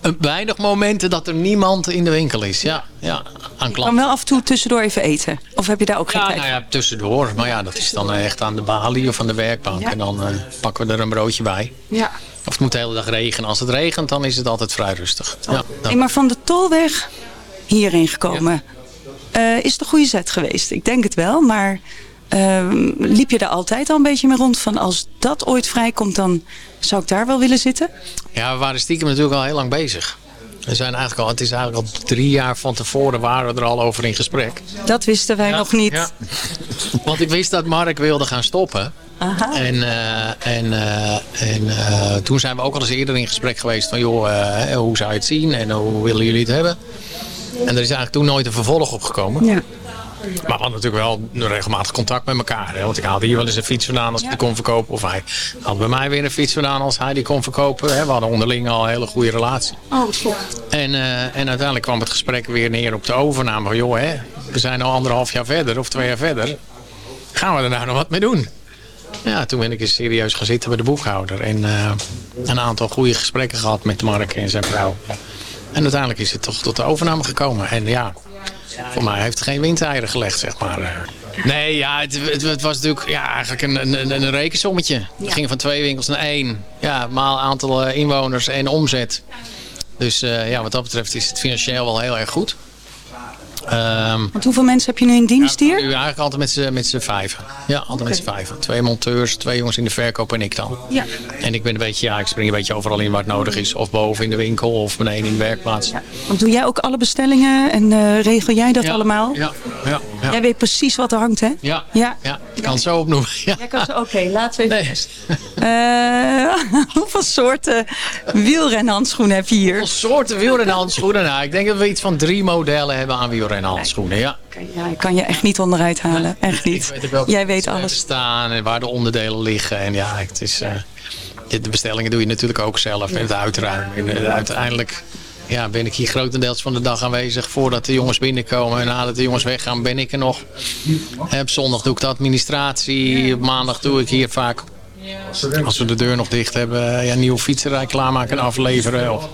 een weinig momenten dat er niemand in de winkel is. Ja, ja aan klanten. kan wel af en toe tussendoor even eten. Of heb je daar ook geen Ja, tijd nou ja, tussendoor. Maar ja, dat is dan eh, echt aan de balie of aan de werkbank. En dan eh, pakken we er een broodje bij. Ja. Of het moet de hele dag regenen. Als het regent, dan is het altijd vrij rustig. Ja, dan- Hey, maar van de tolweg hierheen gekomen. Eh, is het een goede zet geweest? Ik denk het wel, maar ehm, liep je daar altijd al een beetje mee rond van als dat ooit vrijkomt, dan zou ik daar wel willen zitten? Ja, we waren stiekem natuurlijk al heel lang bezig. We zijn eigenlijk al, het is eigenlijk al drie jaar van tevoren waren we er al over in gesprek. Dat wisten wij nog niet. Ja. Want ik wist dat Mark wilde gaan stoppen. Aha. En, eh, en, eh, en eh, toen zijn we ook al eens eerder in gesprek geweest van joh, hoe zou je het zien en hoe willen jullie het hebben? En er is eigenlijk toen nooit een vervolg op gekomen. Ja. Maar we hadden natuurlijk wel regelmatig contact met elkaar. Hè? Want ik haalde hier wel eens een fiets vandaan als ik die kon verkopen. Of hij had bij mij weer een fiets vandaan als hij die kon verkopen. Hè? We hadden onderling al een hele goede relatie. Oh, top. En, en uiteindelijk kwam het gesprek weer neer op de overname. Van, joh, hè, we zijn al anderhalf jaar verder of twee jaar verder. Gaan we er nou nog wat mee doen? Ja, toen ben ik eens serieus gaan zitten bij de boekhouder. En eh, een aantal goede gesprekken gehad met Mark en zijn vrouw. En uiteindelijk is het toch tot de overname gekomen. En ja, voor mij heeft het geen windeieren gelegd, zeg maar. Eh, Nee, ja, het, het, het was natuurlijk ja, eigenlijk een, een, een rekensommetje. Het ging van twee winkels naar één. Ja, maal aantal eh, inwoners en omzet. Dus eh, ja, wat dat betreft is het financieel wel heel erg goed. Ehm, Want hoeveel mensen heb je nu in dienst hier? nu eigenlijk altijd met z'n- met z'n vijven. Ja, altijd met z'n vijven. Twee monteurs, twee jongens in de verkoop en ik dan. Ja. En ik ben een beetje, ja, ik spring een beetje overal in waar het nodig is. Of boven in de winkel of beneden in de werkplaats. Ja, Want doe jij ook alle bestellingen en eh, regel jij dat allemaal? ja, ja. ja. Jij weet precies wat er hangt, hè? Ja, Ja. ja. ik kan het zo opnoemen. Ja. Jij kan zo, oké, laten we even. Eh, hoeveel soorten wielrenhandschoenen heb je hier? Hoeveel soorten wielrenhandschoenen? Nou, ik denk dat we iets van drie modellen hebben aan wielrenhandschoenen. Ja. Ja, ik kan je echt niet onderuit halen. Echt niet. weet Jij weet alles. staan en waar de onderdelen liggen. En ja, het is, eh, de bestellingen doe je natuurlijk ook zelf. En het uitruimen. En eh, uiteindelijk ja, ben ik hier grotendeels van de dag aanwezig. Voordat de jongens binnenkomen. En nadat de jongens weggaan ben ik er nog. En op zondag doe ik de administratie. Op maandag doe ik hier vaak... Als we de deur nog dicht hebben, ja, nieuwe fietserij klaarmaken en afleveren. Of...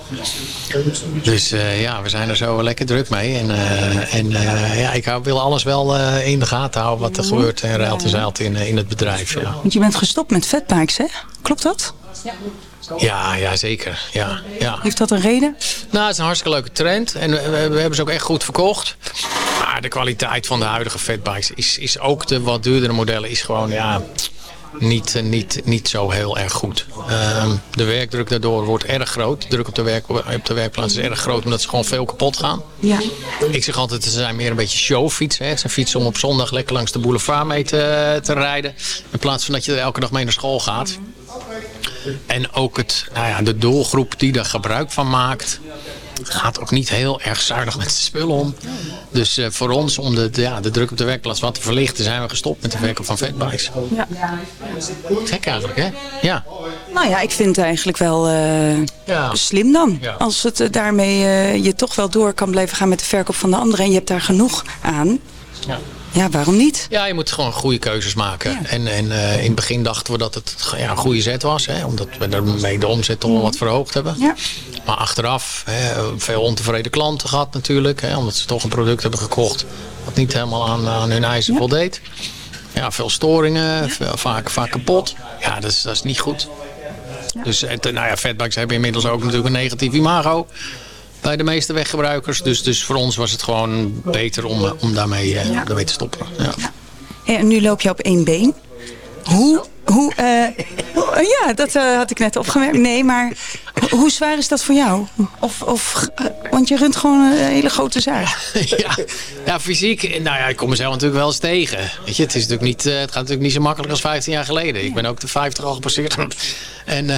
Dus eh, ja, we zijn er zo lekker druk mee. En, eh, en eh, ja, ik hou, wil alles wel eh, in de gaten houden wat er gebeurt en ruilt en zeilt in, eh, in het bedrijf. Ja. Want je bent gestopt met fatbikes, hè? Klopt dat? Ja, ja, zeker. Ja, ja. Heeft dat een reden? Nou, het is een hartstikke leuke trend. En we, we hebben ze ook echt goed verkocht. Maar de kwaliteit van de huidige fatbikes is, is ook de wat duurdere modellen is gewoon ja, niet, eh, niet, niet zo heel erg goed. Ehm, de werkdruk daardoor wordt erg groot. De druk op de, werk, op de werkplaats is erg groot omdat ze gewoon veel kapot gaan. Ja. Ik zeg altijd, ze zijn meer een beetje showfietsen. hè. Zijn fietsen om op zondag lekker langs de boulevard mee te, te rijden. In plaats van dat je er elke dag mee naar school gaat. En ook het, nou ja, de doelgroep die er gebruik van maakt... gaat ook niet heel erg zuinig met zijn spullen om. Dus eh, voor ons, om de, de- ja, de druk op de werkplaats wat te verlichten... zijn we gestopt met de verkoop van fatbikes. Ja. Gek eigenlijk, hè? Ja. Nou ja, ik vind het eigenlijk wel eh, Ja. slim dan. Ja. Als het eh, daarmee je toch wel door kan blijven gaan met de verkoop van de anderen. En je hebt daar genoeg aan. Ja. Ja, waarom niet? Ja, je moet gewoon goede keuzes maken. En, en eh, in het begin dachten we dat het ja, een goede zet was. Hè, omdat we daarmee de omzet toch wel wat verhoogd hebben. Ja. Maar achteraf, hè, veel ontevreden klanten gehad natuurlijk. Hè, omdat ze toch een product hebben gekocht wat niet helemaal aan, aan hun eisen voldeed. Ja, veel storingen, veel- vaak, vaak kapot. Ja, dat is, dat is niet goed. Dus het, nou ja, fatbikes hebben inmiddels ook natuurlijk een negatief imago bij de meeste weggebruikers. Dus, dus voor ons was het gewoon beter om, om daarmee, eh, daarmee te stoppen. Ja. En nu loop je op één been. Hoe... hoe eh, ja, dat eh, had ik net opgemerkt. Nee, maar ho- hoe zwaar is dat voor jou? Of, of, eh, want je runt gewoon een hele grote zaak. ja, ja, fysiek, nou ja, ik kom mezelf natuurlijk wel eens tegen. Weet je, het, is natuurlijk niet, het gaat natuurlijk niet zo makkelijk als 15 jaar geleden. Ik ben ook de 50 al gepasseerd. En,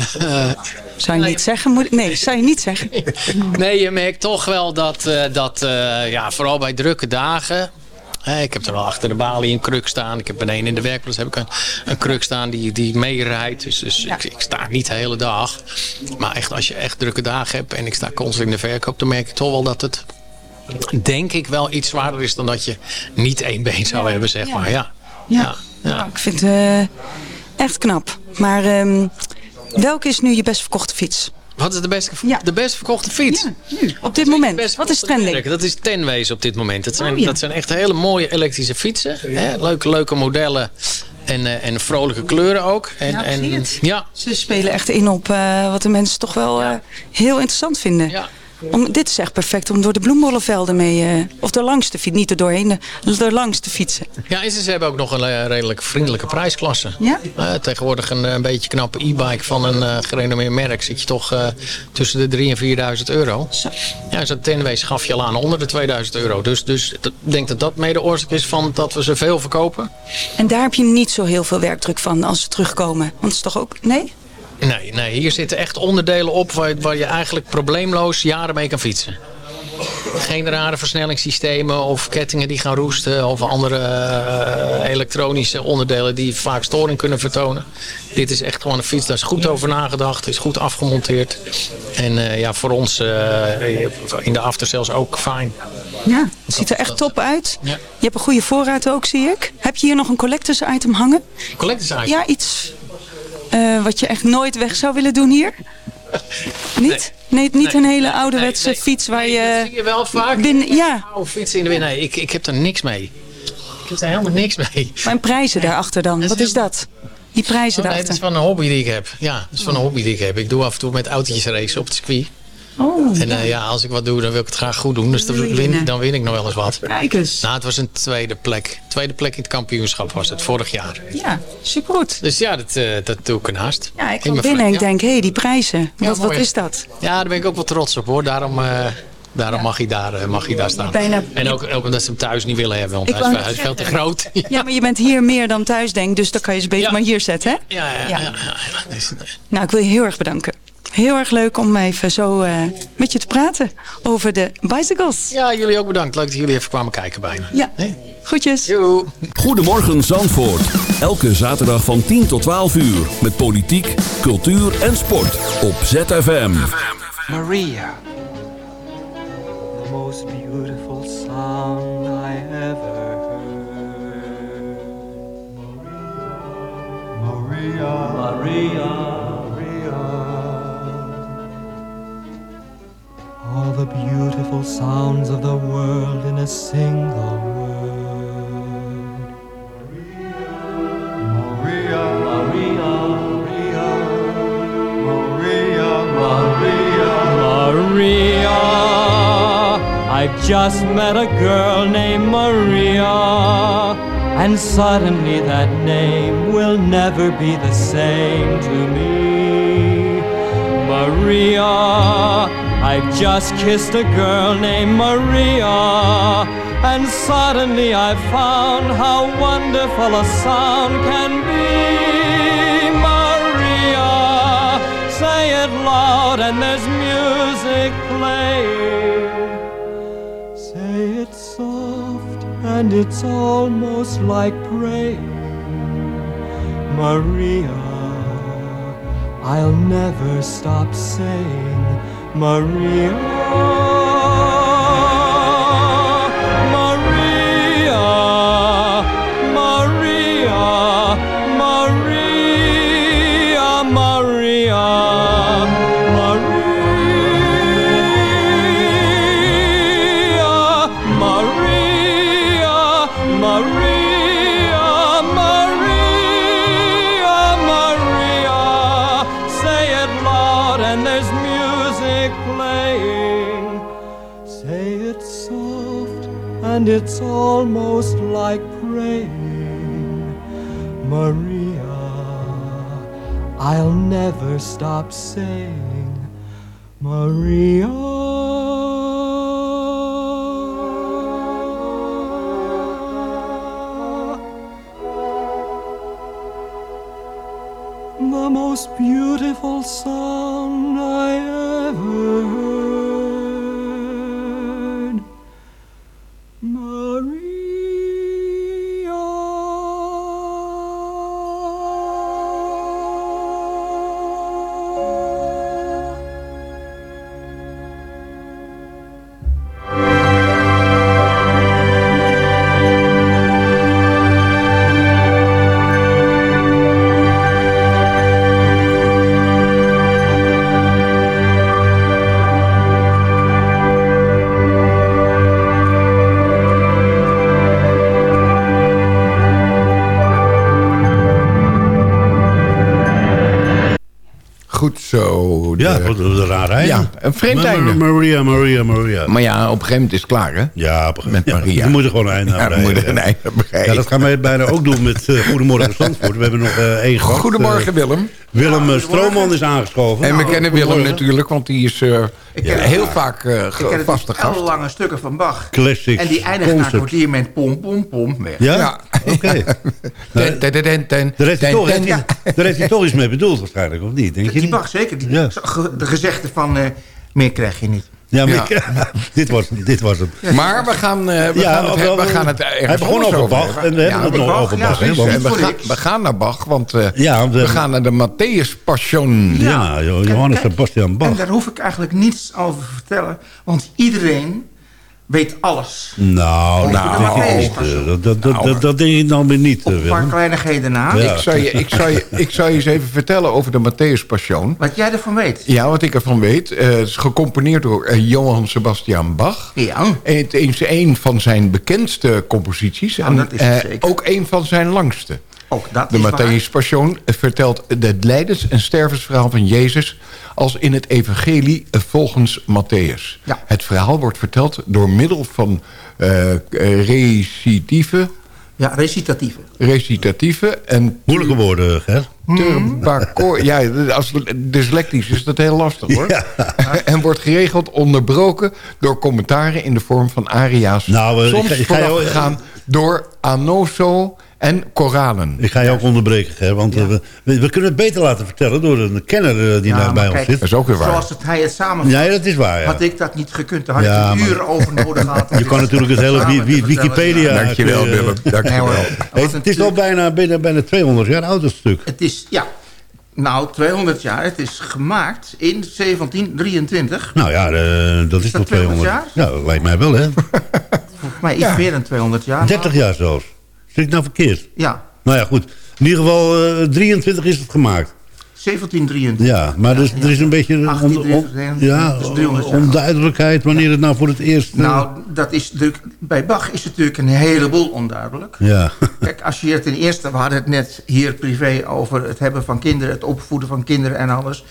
Zou je niet zeggen? Moet, nee, zou je niet zeggen. nee, je merkt toch wel dat, dat ja, vooral bij drukke dagen... ik heb er wel achter de balie een kruk staan. Ik heb beneden in de werkplaats heb ik een, een kruk staan die, die meerijdt. Dus, dus ik, ik sta niet de hele dag. Maar echt, als je echt drukke dagen hebt en ik sta constant in de verkoop... dan merk ik toch wel dat het, denk ik, wel iets zwaarder is... dan dat je niet één been zou hebben, zeg maar. Ja. Ja. Nou, ik vind het eh, echt knap. Maar ehm, welke is nu je best verkochte fiets? Wat is de best, de best verkochte fiets? Op dit moment. Wat is trending? Dat is Tenways op dit moment. Dat zijn, Oh, ja. dat zijn echt hele mooie elektrische fietsen. Hè? Leuke, leuke modellen. En, eh, en vrolijke kleuren ook. En, Ja, en, ja, Ze spelen echt in op eh, wat de mensen toch wel eh, heel interessant vinden. Om, dit is echt perfect om door de bloembollenvelden mee... eh, of door langs te fietsen. Niet er doorheen, de- door langs te fietsen. Ja, en ze hebben ook nog een eh, redelijk vriendelijke prijsklasse. Ja? Eh, tegenwoordig een, eh, een beetje knappe e-bike van een eh gerenommeerd merk... zit je toch eh, tussen de 3.000 en 4.000 euro. Ja, zo'n Tenway schaf je al aan onder de 2000 euro. Dus, dus ik denk dat dat mede oorzaak is van dat we ze veel verkopen. En daar heb je niet zo heel veel werkdruk van als ze terugkomen. Want het is toch ook... Nee? Nee, nee, hier zitten echt onderdelen op waar, waar je eigenlijk probleemloos jaren mee kan fietsen. Geen rare versnellingssystemen of kettingen die gaan roesten of andere eh, elektronische onderdelen die vaak storing kunnen vertonen. Dit is echt gewoon een fiets, daar is goed over nagedacht, is goed afgemonteerd. En eh, ja, voor ons eh, in de aftersales ook fijn. Ja, het ziet er echt top uit. Ja. Je hebt een goede voorraad ook, zie ik. Heb je hier nog een collectors item hangen? Collectors item? Ja, iets eh, wat je echt nooit weg zou willen doen hier? Niet? Nee, niet een hele ouderwetse fiets waar je... zie je wel vaak. Binnen, ja, Oude fietsen in de wind. Nee, ik, ik heb er niks mee. Ik heb er helemaal niks mee. maar en prijzen daarachter dan? Wat is dat? Die prijzen Oh, nee, dat daarachter. is van een hobby die ik heb. Ja, dat is van een hobby die ik heb. Ik doe af en toe met autootjes racen op het circuit. Oh, En eh, ja, als ik wat doe, dan wil ik het graag goed doen. Dus dan win, dan win ik nog wel eens wat. Kijk eens. Nou, het was een tweede plek. Tweede plek in het kampioenschap was het, vorig jaar. Ja, supergoed. Dus ja, dat, eh, dat doe ik ernaast. Ja, ik kwam binnen en ik denk, hé, hey, die prijzen. Ja, wat, wat is dat? Ja, daar ben ik ook wel trots op hoor. Daarom, eh, daarom mag, hij daar, mag hij daar staan. Bijna- En ook, ook omdat ze hem thuis niet willen hebben, want hij is, hij is veel te groot. Ja, maar je bent hier meer dan thuis, denk. Dus dan kan je ze beter maar hier zetten, hè? Ja, ja, ja. Nou, ik wil je heel erg bedanken. Heel erg leuk om even zo eh, met je te praten over de bicycles. Ja, jullie ook bedankt. Leuk dat jullie even kwamen kijken bij me. Ja, groetjes. Goedemorgen Zandvoort. Elke zaterdag van 10 tot 12 uur. Met politiek, cultuur en sport. Op ZFM. Maria. The most beautiful song I ever heard. Maria. Maria. Maria. Beautiful sounds of the world in a single word. Maria. Maria. Maria. Maria. Maria. Maria. I've just met a girl named Maria. And suddenly that name will never be the same to me. Maria. I've just kissed a girl named Maria. And suddenly I found how wonderful a sound can be. Maria. Say it loud and there's music playing. Say it soft and it's almost like praying. Maria, I'll never stop saying Maria. and there's me music playing. Say it soft and it's almost like praying. Maria, I'll never stop saying Maria. The most beautiful song einde. Ja, een vreemd Ma- einde. Maria, Maria, Maria. Maar ja, op een gegeven moment is het klaar, hè? Ja, op een Met gegeven Maria. We moeten gewoon een einde aan Ja, we moeten een einde. Ja, dat gaan wij bijna ook doen met eh, Goedemorgen Zandvoort. We hebben nog eh, één gast. Goedemorgen, Eh, Willem. Willem Stroomman is aangeschoven. En we Nou, kennen Willem natuurlijk, want die is eh, ken heel vaak eh, Ik ken het vaste dus gast. lange stukken van Bach. Classics, En die eindigt na een kwartier met pom, pom, pom weg. Ja? Oké. Daar heeft, hij toch, iets mee bedoeld waarschijnlijk, of niet? Denk je Die niet? Bach, zeker. Die, Ja. De gezegde van, eh, meer krijg je niet. Ja, maar Ja. ik- dit, was, dit was hem. Maar we gaan, eh, we Ja, gaan, het, we gaan het ergens hij begon over Bach en we hebben het nog Bach, over ja, Bach. want- En we, gaan, we gaan naar Bach, want Ja, we we- gaan naar de Matthäus Passion. Ja, Jo- Johannes Sebastian En Bach. daar hoef ik eigenlijk niets over te vertellen. Want iedereen weet alles. Nou, dat. Passion. eh, Dat, dat, denk ik dan weer niet, Op eh, een paar kleinigheden na. Ja. Ik, zou je, ik, zou je, ik zou je eens even vertellen over de Matthäus Passion. Wat jij ervan weet. Ja, wat ik ervan weet. eh, het is gecomponeerd door Johann Sebastian Bach. Ja. En Het is een van zijn bekendste composities. Ja, en dat is het zeker. ook een van zijn langste. Ook dat De. Matthäus Passion vertelt het lijdens- en stervensverhaal van Jezus... als in het evangelie volgens Matthäus. Ja. Het verhaal wordt verteld door middel van eh recitieve, Ja, recitatieve. recitatieve en Moeilijke woorden. Turbacor. Ja, als dyslectisch is dat heel lastig hoor. en wordt geregeld onderbroken door commentaren in de vorm van aria's. Nou, eh, Soms ik ga- ik door anoso en koralen. Ik ga je ook onderbreken, Ger, want eh, we, we, kunnen het beter laten vertellen door een kenner eh, die Ja, daar bij ons kijk, zit. Dat is ook weer waar. Zoals het hij het samen Nee, dat is waar, ja. Had ik dat niet gekund, dan had Ja, ik maar- een uur over nodig gehad. Je kan natuurlijk het hele. Wikipedia... Ja. Dankjewel je- Willem, dankjewel. Hey, het is al bijna, bijna, bijna 200 jaar oud, dat stuk. Het is, ja, nou, 200 jaar. Het is gemaakt in 1723. Nou ja, eh, dat is dat toch 200 200 Ja, dat lijkt mij wel, hè? Volgens mij iets meer dan 200 jaar. 30 jaar zelfs. Zit ik nou verkeerd? Ja, Nou ja, goed. In ieder geval, eh 23 is het gemaakt. 1723. Ja, maar dus, er is een beetje on- on- 1823, ja, dat is 300 jaar. onduidelijkheid wanneer het nou voor het eerst... eh, Nou, dat is natuurlijk, bij Bach is het natuurlijk een heleboel onduidelijk. ja. Kijk, als je het in eerste, we hadden het net hier privé over het hebben van kinderen, het opvoeden van kinderen en alles.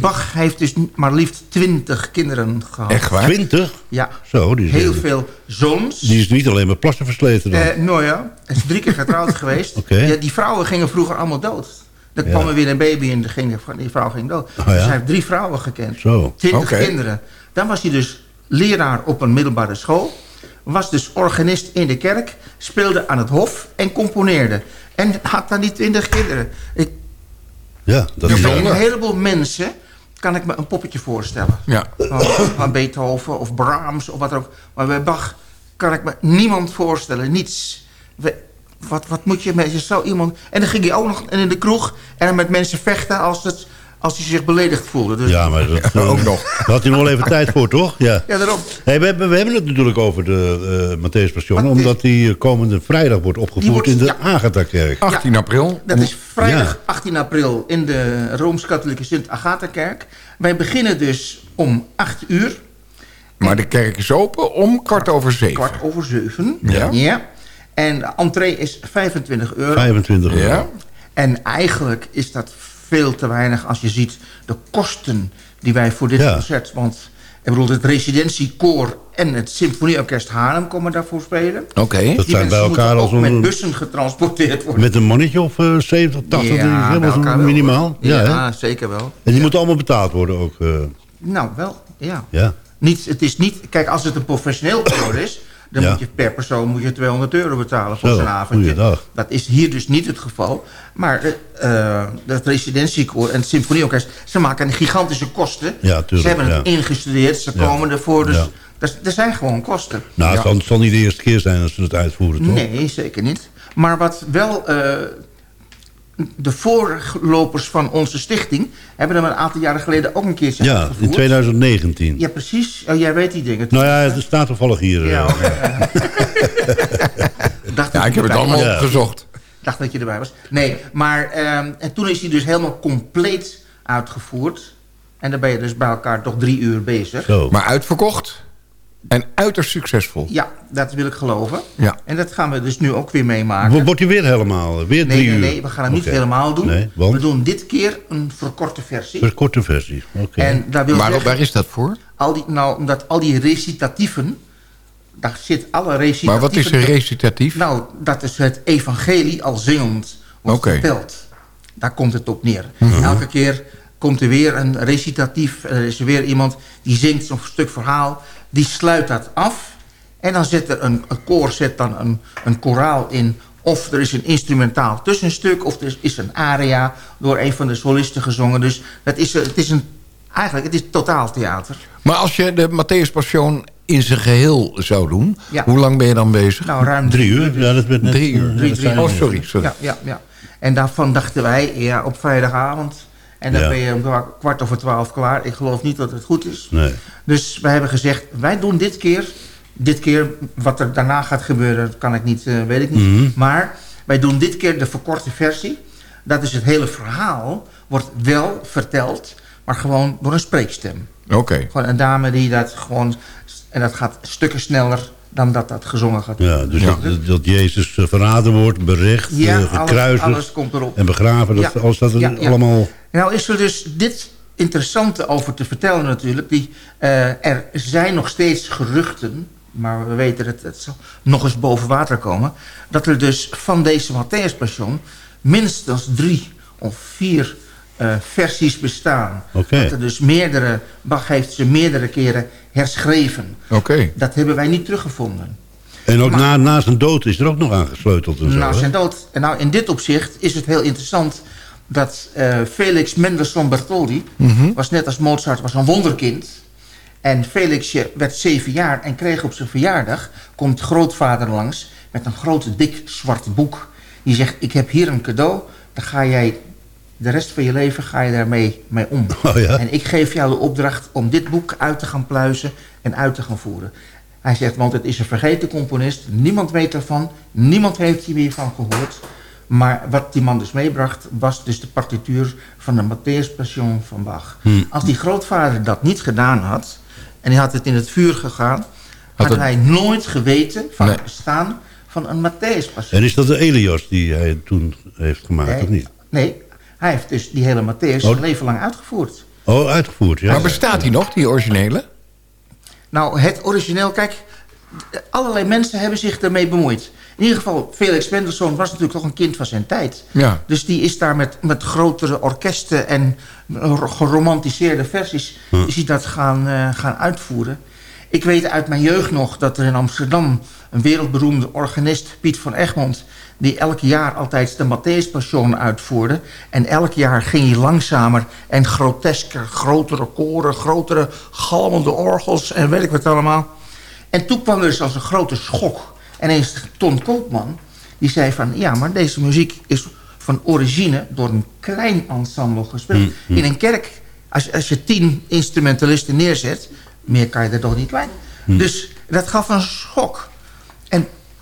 Bach heeft dus maar liefst 20 kinderen gehad. Echt waar? 20? Ja. Zo, die is, Heel veel zoons. die is niet alleen maar plassen versleten dan. Eh, nou ja, hij is drie keer getrouwd geweest. Ja, die vrouwen gingen vroeger allemaal dood. Dan Ja. kwam er weer een baby en ging, die vrouw ging dood. Oh ja? Dus hij heeft drie vrouwen gekend. Zo. Twintig Oké. kinderen. Dan was hij dus leraar op een middelbare school. Was dus organist in de kerk. Speelde aan het hof en componeerde. En had dan die twintig kinderen. Ik, Ja, dat dus is een heleboel mensen kan ik me een poppetje voorstellen. Ja. Van, van Beethoven of Brahms of wat dan ook. Maar bij Bach kan ik me niemand voorstellen. Niets. We- wat, wat moet je met je zo iemand... En dan ging hij ook nog in de kroeg en met mensen vechten als, het, als hij zich beledigd voelde. Dus, Ja, maar dat, ook eh, nog. Daar had hij nog wel even tijd voor, toch? Ja. Ja, daarom. Hey, we, hebben, we hebben het natuurlijk over de uh, Matthäus Passion... Omdat die eh, komende vrijdag wordt opgevoerd wordt- in de ja. Agatha-kerk. 18 april. Dat is vrijdag Ja. 18 april in de Rooms-Katholieke Sint-Agatha-kerk. Wij beginnen dus om 8 uur. Maar de kerk is open om kwart over zeven. Kwart over zeven. Ja. En de entree is 25 euro. 25 euro. Ja. En eigenlijk is dat veel te weinig als je ziet de kosten die wij voor dit Ja. concert... want ik bedoel, het residentiekoor en het symfonieorkest Haarlem komen daarvoor spelen. Oké. Dat Die zijn bij elkaar zo'n... met bussen getransporteerd worden. Met een mannetje of eh 70, 80, Ja, een wel, minimaal. Ja, Ja, zeker wel. En die moeten allemaal betaald worden ook. eh, Nou, wel, ja. ja. Niet, het is niet, kijk, als het een professioneel koor is... dan Ja. moet je per persoon moet je 200 euro betalen voor Zo, zo'n avondje. goeiedag. Dat is hier dus niet het geval. Maar eh, eh, het residentiekoor en het symfonieorkest... ze maken gigantische kosten. Ja, tuurlijk, ze hebben het ja. ingestudeerd, ze komen ervoor. Dus er, zijn gewoon kosten. Nou, het zal, het zal niet de eerste keer zijn als ze het uitvoeren, toch? Nee, zeker niet. Maar wat wel... eh, de voorlopers van onze stichting... hebben hem een aantal jaren geleden ook een keertje Ja, uitgevoerd. in 2019. Ja, precies. Oh, jij weet die dingen. Nou ja, het staat toevallig hier. Ja, eh. dacht Ja, ik heb het allemaal. Ja. opgezocht. dacht dat je erbij was. Nee, maar ehm, en toen is hij dus helemaal compleet uitgevoerd. En dan ben je dus bij elkaar toch drie uur bezig. Zo. Maar uitverkocht? En uiterst succesvol. Ja, dat wil ik geloven. Ja. En dat gaan we dus nu ook weer meemaken. Wordt hij weer helemaal? Weer Nee, drie nee, uur? nee, we gaan hem niet helemaal doen. Nee, want? We doen dit keer een verkorte versie. Een korte versie. Oké. En daar wil Maar zeggen, waar is dat voor? al die, nou, omdat al die recitatieven, daar zit alle recitatieven... Maar wat is een recitatief? Nou, dat is het evangelie al zingend wordt Oké. verteld. Daar komt het op neer. Mhm. Elke keer komt er weer een recitatief. Er is er weer iemand die zingt zo'n stuk verhaal. Die sluit dat af. En dan zet er een, een koor zet dan een, een koraal in. Of er is een instrumentaal tussenstuk. Of er is een aria door een van de solisten gezongen. Dus dat is, het is een, eigenlijk het is totaaltheater. Maar als je de Matthäus Passion in zijn geheel zou doen... Ja. hoe lang ben je dan bezig? Nou, ruim Drie uur? Ja, dat werd net... Drie uur. Drie, drie Oh, sorry. sorry. Ja, ja, ja. En daarvan dachten wij, ja, op vrijdagavond. En dan Ja. ben je om kwa- kwart over twaalf klaar. Ik geloof niet dat het goed is. Nee. Dus wij hebben gezegd, wij doen dit keer... Dit keer, wat er daarna gaat gebeuren, dat kan ik niet, eh, weet ik niet. Mhm. Maar wij doen dit keer de verkorte versie. Dat is het hele verhaal, wordt wel verteld... maar gewoon door een spreekstem. Oké. Gewoon een dame die dat gewoon... En dat gaat stukken sneller dan dat dat gezongen gaat Ja, dus worden. Dat, dat Jezus eh, verraden wordt, berecht, Ja, eh, alles- komt erop. en begraven. Dat, Ja. Alles dat Ja, ja. allemaal... Nou is er dus dit interessante over te vertellen natuurlijk. Die, eh, er zijn nog steeds geruchten, maar we weten het, het zal nog eens boven water komen... dat er dus van deze Matthäus Passion minstens drie of vier eh, versies bestaan. Dat er dus meerdere, Bach heeft ze meerdere keren herschreven. Oké. Dat hebben wij niet teruggevonden. En ook Maar- na, na zijn dood is er ook nog aan gesleuteld en zo. Hè? zijn dood. En nou, in dit opzicht is het heel interessant dat eh, Felix Mendelssohn Bartholdy Mhm. was net als Mozart was een wonderkind. En Felixje werd zeven jaar en kreeg op zijn verjaardag komt grootvader langs met een groot dik zwart boek. Die zegt: ik heb hier een cadeau. Dan ga jij de rest van je leven ga je daarmee mee om. Oh ja? En ik geef jou de opdracht om dit boek uit te gaan pluizen en uit te gaan voeren. Hij zegt, want het is een vergeten componist. Niemand weet ervan. Niemand heeft hier meer van gehoord. Maar wat die man dus meebracht... was dus de partituur van de Matthäus Passion van Bach. Hm. Als die grootvader dat niet gedaan had... en hij had het in het vuur gegaan... hadden het- wij nooit geweten van Nee. het bestaan van een Matthäus Passion. En is dat de Elias die hij toen heeft gemaakt, Nee. of niet? Nee, hij heeft dus die hele Matthäus Oh. zijn leven lang uitgevoerd. Oh, uitgevoerd, ja. Maar bestaat die nog, die originele? Nou, het origineel, kijk, allerlei mensen hebben zich ermee bemoeid. In ieder geval, Felix Mendelssohn was natuurlijk toch een kind van zijn tijd. Ja. Dus die is daar met, met grotere orkesten en geromantiseerde versies... is hij dat gaan, eh, gaan uitvoeren. Ik weet uit mijn jeugd nog dat er in Amsterdam... een wereldberoemde organist, Piet van Egmond... die elk jaar altijd de Matthäus Passion uitvoerde. En elk jaar ging hij langzamer en grotesker... grotere koren, grotere galmende orgels en weet ik wat allemaal. En toen kwam er dus als een grote schok. En eens Ton Koopman, die zei van... ja, maar deze muziek is van origine door een klein ensemble gespeeld. Mm, In een kerk, als, als je tien instrumentalisten neerzet... meer kan je er toch niet kwijt. Mm. Dus dat gaf een schok.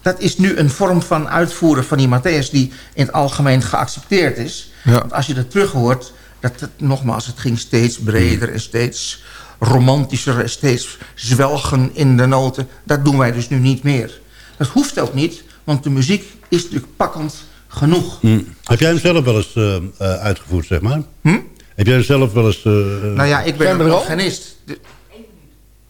Dat is nu een vorm van uitvoeren van die Matthäus... die in het algemeen geaccepteerd is. Ja. Want als je dat terug hoort... Dat het, nogmaals, het ging steeds breder en steeds romantischer... en steeds zwelgen in de noten. Dat doen wij dus nu niet meer. Dat hoeft ook niet, want de muziek is natuurlijk pakkend genoeg. Hm. Heb jij hem zelf wel eens eh, eh, uitgevoerd, zeg maar? Heb jij hem zelf wel eens... eh, Nou ja, ik ben een organist.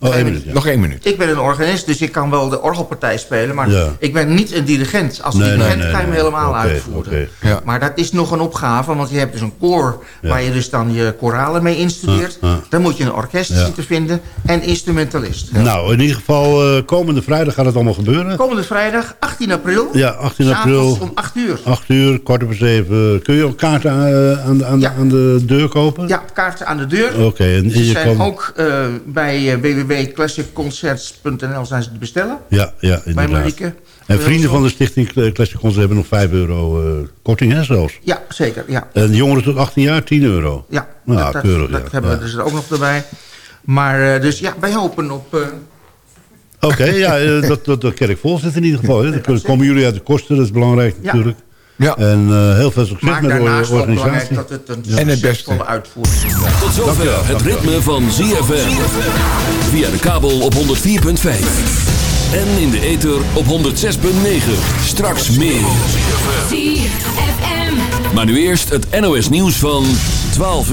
Oh, één minuut, ja. Nog één minuut. Ik ben een organist, dus ik kan wel de orgelpartij spelen... maar Ja. ik ben niet een dirigent. Als Nee, dirigent nee, nee, kan je hem helemaal uitvoeren. Ja. Maar dat is nog een opgave, want je hebt dus een koor... Ja. waar je dus dan je koralen mee instudeert. Dan moet je een orkest Ja. zien te vinden en instrumentalist. Nou, in ieder geval, eh, komende vrijdag gaat het allemaal gebeuren. Komende vrijdag, 18 april. Ja, 18 s'avonds april. om 8 uur. 8 uur, kwart over 7. Kun je ook kaarten aan, aan, de- aan, de- Ja. aan de deur kopen? Ja, kaarten aan de deur. Oké, en Ze je zijn kan... ook eh, bij uh, www.classicconcerts.nl zijn ze te bestellen. Ja, ja, inderdaad. Marieke. En vrienden van de stichting Cl- Classic Concert hebben nog 5 euro eh, korting, hè, zelfs. Ja, zeker. Ja, En jongeren tot 18 jaar, 10 euro. ja Nou, dat, dat, keurig, dat ja. hebben we dus er ook nog erbij. Maar eh, dus ja, wij hopen op... eh, Oké, ja, eh, dat, dat de kerk vol zit in ieder geval. Hè. Dan komen jullie uit de kosten, dat is belangrijk natuurlijk. Ja. En eh, heel veel succes Maar met de daarnaast or- ook belangrijk organisatie. dat het een En het beste. succesvolle uitvoering is. Tot zover Dankjewel, het ritme van ZFM. Via de kabel op 104.5. En in de ether op 106.9. Straks meer. ZFM. Maar nu eerst het NOS nieuws van 12 uur.